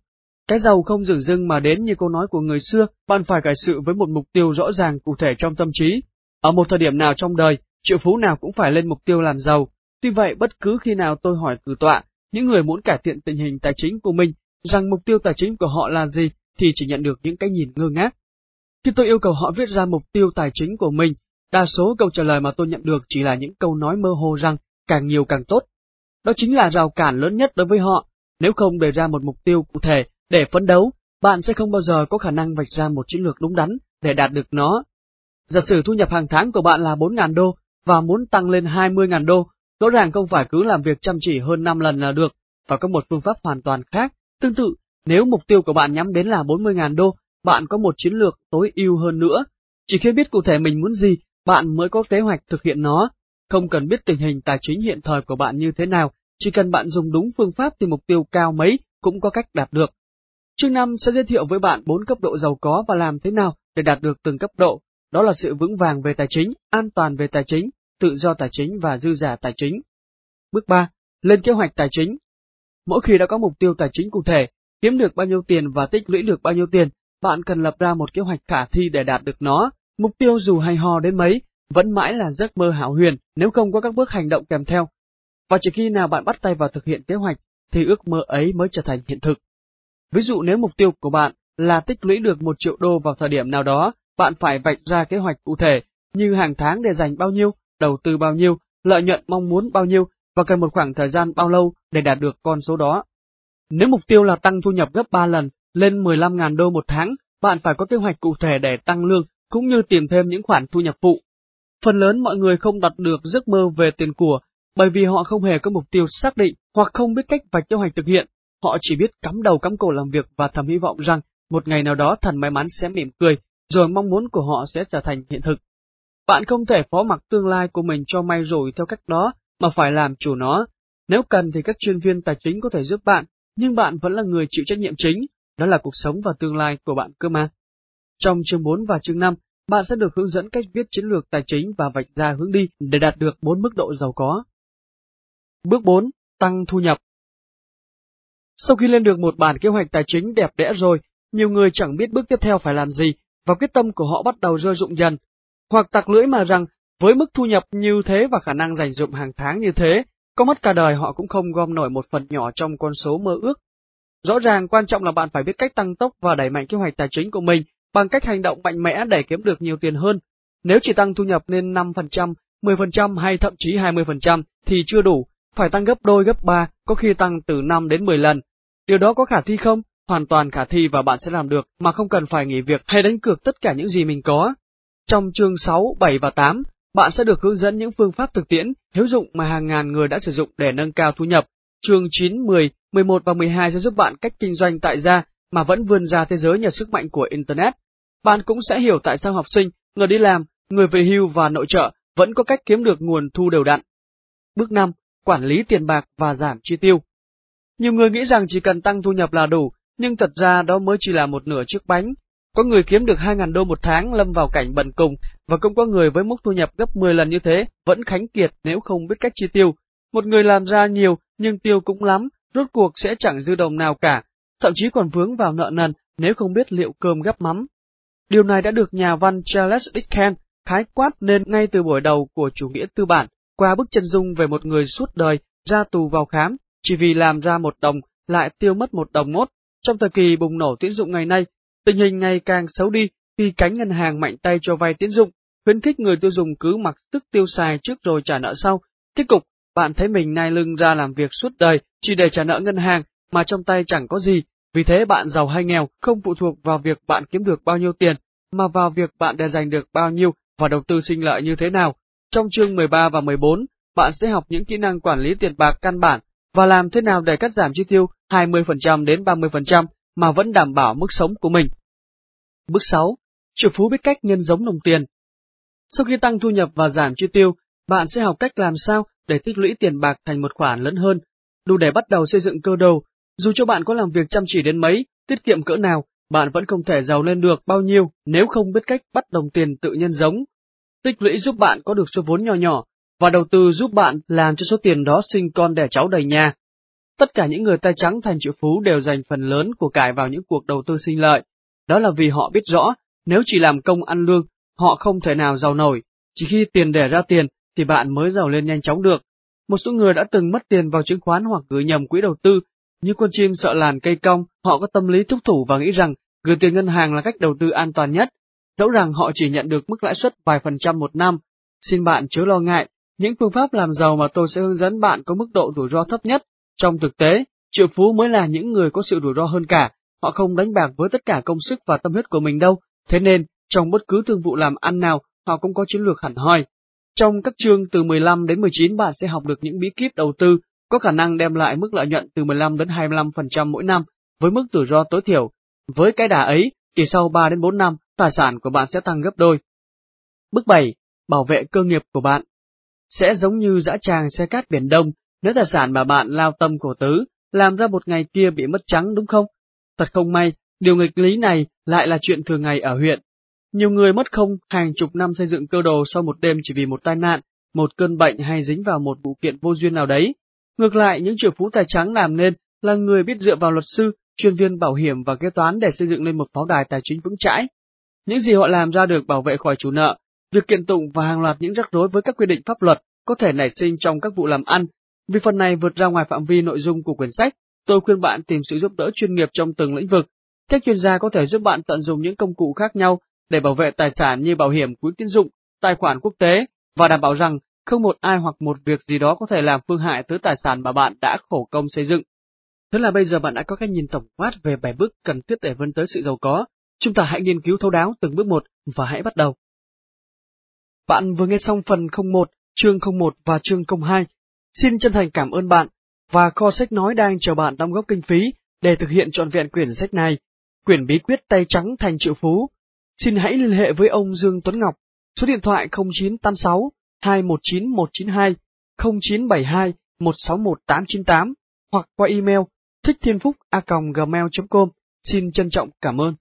Cái giàu không dừng dưng mà đến như câu nói của người xưa, bạn phải cải sự với một mục tiêu rõ ràng cụ thể trong tâm trí. Ở một thời điểm nào trong đời, triệu phú nào cũng phải lên mục tiêu làm giàu. Tuy vậy, bất cứ khi nào tôi hỏi cử tọa, những người muốn cải thiện tình hình tài chính của mình, rằng mục tiêu tài chính của họ là gì, thì chỉ nhận được những cái nhìn ngơ ngác. Khi tôi yêu cầu họ viết ra mục tiêu tài chính của mình, đa số câu trả lời mà tôi nhận được chỉ là những câu nói mơ hồ rằng càng nhiều càng tốt. Đó chính là rào cản lớn nhất đối với họ. Nếu không đề ra một mục tiêu cụ thể để phấn đấu, bạn sẽ không bao giờ có khả năng vạch ra một chiến lược đúng đắn để đạt được nó. Giả sử thu nhập hàng tháng của bạn là 4.000 đô và muốn tăng lên 20.000 đô, rõ ràng không phải cứ làm việc chăm chỉ hơn 5 lần là được, và có một phương pháp hoàn toàn khác. Tương tự, nếu mục tiêu của bạn nhắm đến là 40.000 đô, bạn có một chiến lược tối ưu hơn nữa. Chỉ khi biết cụ thể mình muốn gì, bạn mới có kế hoạch thực hiện nó. Không cần biết tình hình tài chính hiện thời của bạn như thế nào, chỉ cần bạn dùng đúng phương pháp thì mục tiêu cao mấy cũng có cách đạt được. Chương 5 sẽ giới thiệu với bạn bốn cấp độ giàu có và làm thế nào để đạt được từng cấp độ. đó là sự vững vàng về tài chính, an toàn về tài chính, tự do tài chính và dư giả tài chính. Bước 3. Lên kế hoạch tài chính. Mỗi khi đã có mục tiêu tài chính cụ thể, kiếm được bao nhiêu tiền và tích lũy được bao nhiêu tiền, bạn cần lập ra một kế hoạch khả thi để đạt được nó. Mục tiêu dù hay ho đến mấy, vẫn mãi là giấc mơ hảo huyền nếu không có các bước hành động kèm theo. Và chỉ khi nào bạn bắt tay vào thực hiện kế hoạch, thì ước mơ ấy mới trở thành hiện thực. Ví dụ nếu mục tiêu của bạn là tích lũy được một triệu đô vào thời điểm nào đó, bạn phải vạch ra kế hoạch cụ thể như hàng tháng để dành bao nhiêu, đầu tư bao nhiêu, lợi nhuận mong muốn bao nhiêu và cần một khoảng thời gian bao lâu để đạt được con số đó. Nếu mục tiêu là tăng thu nhập gấp 3 lần lên 15.000 đô một tháng, bạn phải có kế hoạch cụ thể để tăng lương cũng như tìm thêm những khoản thu nhập phụ. Phần lớn mọi người không đặt được giấc mơ về tiền của bởi vì họ không hề có mục tiêu xác định hoặc không biết cách vạch kế hoạch thực hiện. Họ chỉ biết cắm đầu cắm cổ làm việc và thầm hy vọng rằng một ngày nào đó thần may mắn sẽ mỉm cười, rồi mong muốn của họ sẽ trở thành hiện thực. Bạn không thể phó mặc tương lai của mình cho may rủi theo cách đó, mà phải làm chủ nó. Nếu cần thì các chuyên viên tài chính có thể giúp bạn, nhưng bạn vẫn là người chịu trách nhiệm chính, đó là cuộc sống và tương lai của bạn cơ mà. Trong chương 4 và chương 5, bạn sẽ được hướng dẫn cách viết chiến lược tài chính và vạch ra hướng đi để đạt được 4 mức độ giàu có. Bước 4. Tăng thu nhập Sau khi lên được một bản kế hoạch tài chính đẹp đẽ rồi, nhiều người chẳng biết bước tiếp theo phải làm gì, và quyết tâm của họ bắt đầu rơi rụng dần. Hoặc tặc lưỡi mà rằng, với mức thu nhập như thế và khả năng dành dụng hàng tháng như thế, có mất cả đời họ cũng không gom nổi một phần nhỏ trong con số mơ ước. Rõ ràng quan trọng là bạn phải biết cách tăng tốc và đẩy mạnh kế hoạch tài chính của mình bằng cách hành động mạnh mẽ để kiếm được nhiều tiền hơn. Nếu chỉ tăng thu nhập lên 5%, 10% hay thậm chí 20% thì chưa đủ, phải tăng gấp đôi gấp ba, có khi tăng từ 5 đến 10 lần. Điều đó có khả thi không? Hoàn toàn khả thi và bạn sẽ làm được mà không cần phải nghỉ việc hay đánh cược tất cả những gì mình có. Trong chương 6, 7 và 8, bạn sẽ được hướng dẫn những phương pháp thực tiễn, hữu dụng mà hàng ngàn người đã sử dụng để nâng cao thu nhập. Chương 9, 10, 11 và 12 sẽ giúp bạn cách kinh doanh tại gia mà vẫn vươn ra thế giới nhờ sức mạnh của Internet. Bạn cũng sẽ hiểu tại sao học sinh, người đi làm, người về hưu và nội trợ vẫn có cách kiếm được nguồn thu đều đặn. Bước 5 quản lý tiền bạc và giảm chi tiêu. Nhiều người nghĩ rằng chỉ cần tăng thu nhập là đủ, nhưng thật ra đó mới chỉ là một nửa chiếc bánh. Có người kiếm được 2.000 đô một tháng lâm vào cảnh bần cùng, và cũng có người với mức thu nhập gấp 10 lần như thế vẫn khánh kiệt nếu không biết cách chi tiêu. Một người làm ra nhiều nhưng tiêu cũng lắm, rốt cuộc sẽ chẳng dư đồng nào cả, thậm chí còn vướng vào nợ nần nếu không biết liệu cơm gấp mắm. Điều này đã được nhà văn Charles Dickens khái quát nên ngay từ buổi đầu của chủ nghĩa tư bản qua bức chân dung về một người suốt đời ra tù vào khám chỉ vì làm ra một đồng lại tiêu mất một đồng mốt. Trong thời kỳ bùng nổ tín dụng ngày nay, tình hình ngày càng xấu đi khi cánh ngân hàng mạnh tay cho vay tín dụng, khuyến khích người tiêu dùng cứ mặc sức tiêu xài trước rồi trả nợ sau. Kết cục, bạn thấy mình nai lưng ra làm việc suốt đời chỉ để trả nợ ngân hàng mà trong tay chẳng có gì. Vì thế bạn giàu hay nghèo không phụ thuộc vào việc bạn kiếm được bao nhiêu tiền, mà vào việc bạn để giành được bao nhiêu và đầu tư sinh lợi như thế nào. Trong chương 13 và 14, bạn sẽ học những kỹ năng quản lý tiền bạc căn bản và làm thế nào để cắt giảm chi tiêu 20% đến 30% mà vẫn đảm bảo mức sống của mình. Bước 6. Triệu phú biết cách nhân giống đồng tiền. Sau khi tăng thu nhập và giảm chi tiêu, bạn sẽ học cách làm sao để tích lũy tiền bạc thành một khoản lớn hơn, đủ để bắt đầu xây dựng cơ đồ. Dù cho bạn có làm việc chăm chỉ đến mấy, tiết kiệm cỡ nào, bạn vẫn không thể giàu lên được bao nhiêu nếu không biết cách bắt đồng tiền tự nhân giống Tích lũy giúp bạn có được số vốn nhỏ nhỏ, và đầu tư giúp bạn làm cho số tiền đó sinh con đẻ cháu đầy nhà. Tất cả những người tay trắng thành triệu phú đều dành phần lớn của cải vào những cuộc đầu tư sinh lợi. Đó là vì họ biết rõ, nếu chỉ làm công ăn lương, họ không thể nào giàu nổi. Chỉ khi tiền đẻ ra tiền, thì bạn mới giàu lên nhanh chóng được. Một số người đã từng mất tiền vào chứng khoán hoặc gửi nhầm quỹ đầu tư, như con chim sợ làn cây cong, họ có tâm lý thúc thủ và nghĩ rằng gửi tiền ngân hàng là cách đầu tư an toàn nhất, dẫu rằng họ chỉ nhận được mức lãi suất vài phần trăm một năm. Xin bạn chớ lo ngại, những phương pháp làm giàu mà tôi sẽ hướng dẫn bạn có mức độ rủi ro thấp nhất. Trong thực tế, triệu phú mới là những người có sự rủi ro hơn cả, họ không đánh bạc với tất cả công sức và tâm huyết của mình đâu, thế nên, trong bất cứ thương vụ làm ăn nào, họ cũng có chiến lược hẳn hoi. Trong các chương từ 15 đến 19 bạn sẽ học được những bí kíp đầu tư có khả năng đem lại mức lợi nhuận từ 15 đến 25% mỗi năm với mức rủi ro tối thiểu. Với cái đà ấy, chỉ sau 3 đến 4 năm, tài sản của bạn sẽ tăng gấp đôi. Bước 7. Bảo vệ cơ nghiệp của bạn Sẽ giống như dã tràng xe cát biển Đông, nếu tài sản mà bạn lao tâm cổ tứ, làm ra một ngày kia bị mất trắng đúng không? Thật không may, điều nghịch lý này lại là chuyện thường ngày ở huyện. Nhiều người mất không hàng chục năm xây dựng cơ đồ sau một đêm chỉ vì một tai nạn, một cơn bệnh hay dính vào một vụ kiện vô duyên nào đấy. Ngược lại, những triệu phú tài trắng làm nên là người biết dựa vào luật sư, chuyên viên bảo hiểm và kế toán để xây dựng lên một pháo đài tài chính vững chãi. Những gì họ làm ra được bảo vệ khỏi chủ nợ, việc kiện tụng và hàng loạt những rắc rối với các quy định pháp luật có thể nảy sinh trong các vụ làm ăn. Vì phần này vượt ra ngoài phạm vi nội dung của quyển sách, tôi khuyên bạn tìm sự giúp đỡ chuyên nghiệp trong từng lĩnh vực. Các chuyên gia có thể giúp bạn tận dụng những công cụ khác nhau để bảo vệ tài sản như bảo hiểm quỹ tín dụng, tài khoản quốc tế và đảm bảo rằng không một ai hoặc một việc gì đó có thể làm phương hại tới tài sản mà bạn đã khổ công xây dựng. Thế là bây giờ bạn đã có cái nhìn tổng quát về bảy bước cần thiết để vươn tới sự giàu có. Chúng ta hãy nghiên cứu thấu đáo từng bước một và hãy bắt đầu. Bạn vừa nghe xong phần 01, chương 01 và chương 02. Xin chân thành cảm ơn bạn và kho sách nói đang chờ bạn đóng góp kinh phí để thực hiện trọn vẹn quyển sách này. Quyển bí quyết tay trắng thành triệu phú. Xin hãy liên hệ với ông Dương Tuấn Ngọc, số điện thoại 0986 219192 0972 161898 hoặc qua email thích thiên phúc a gmail.com. Xin trân trọng cảm ơn.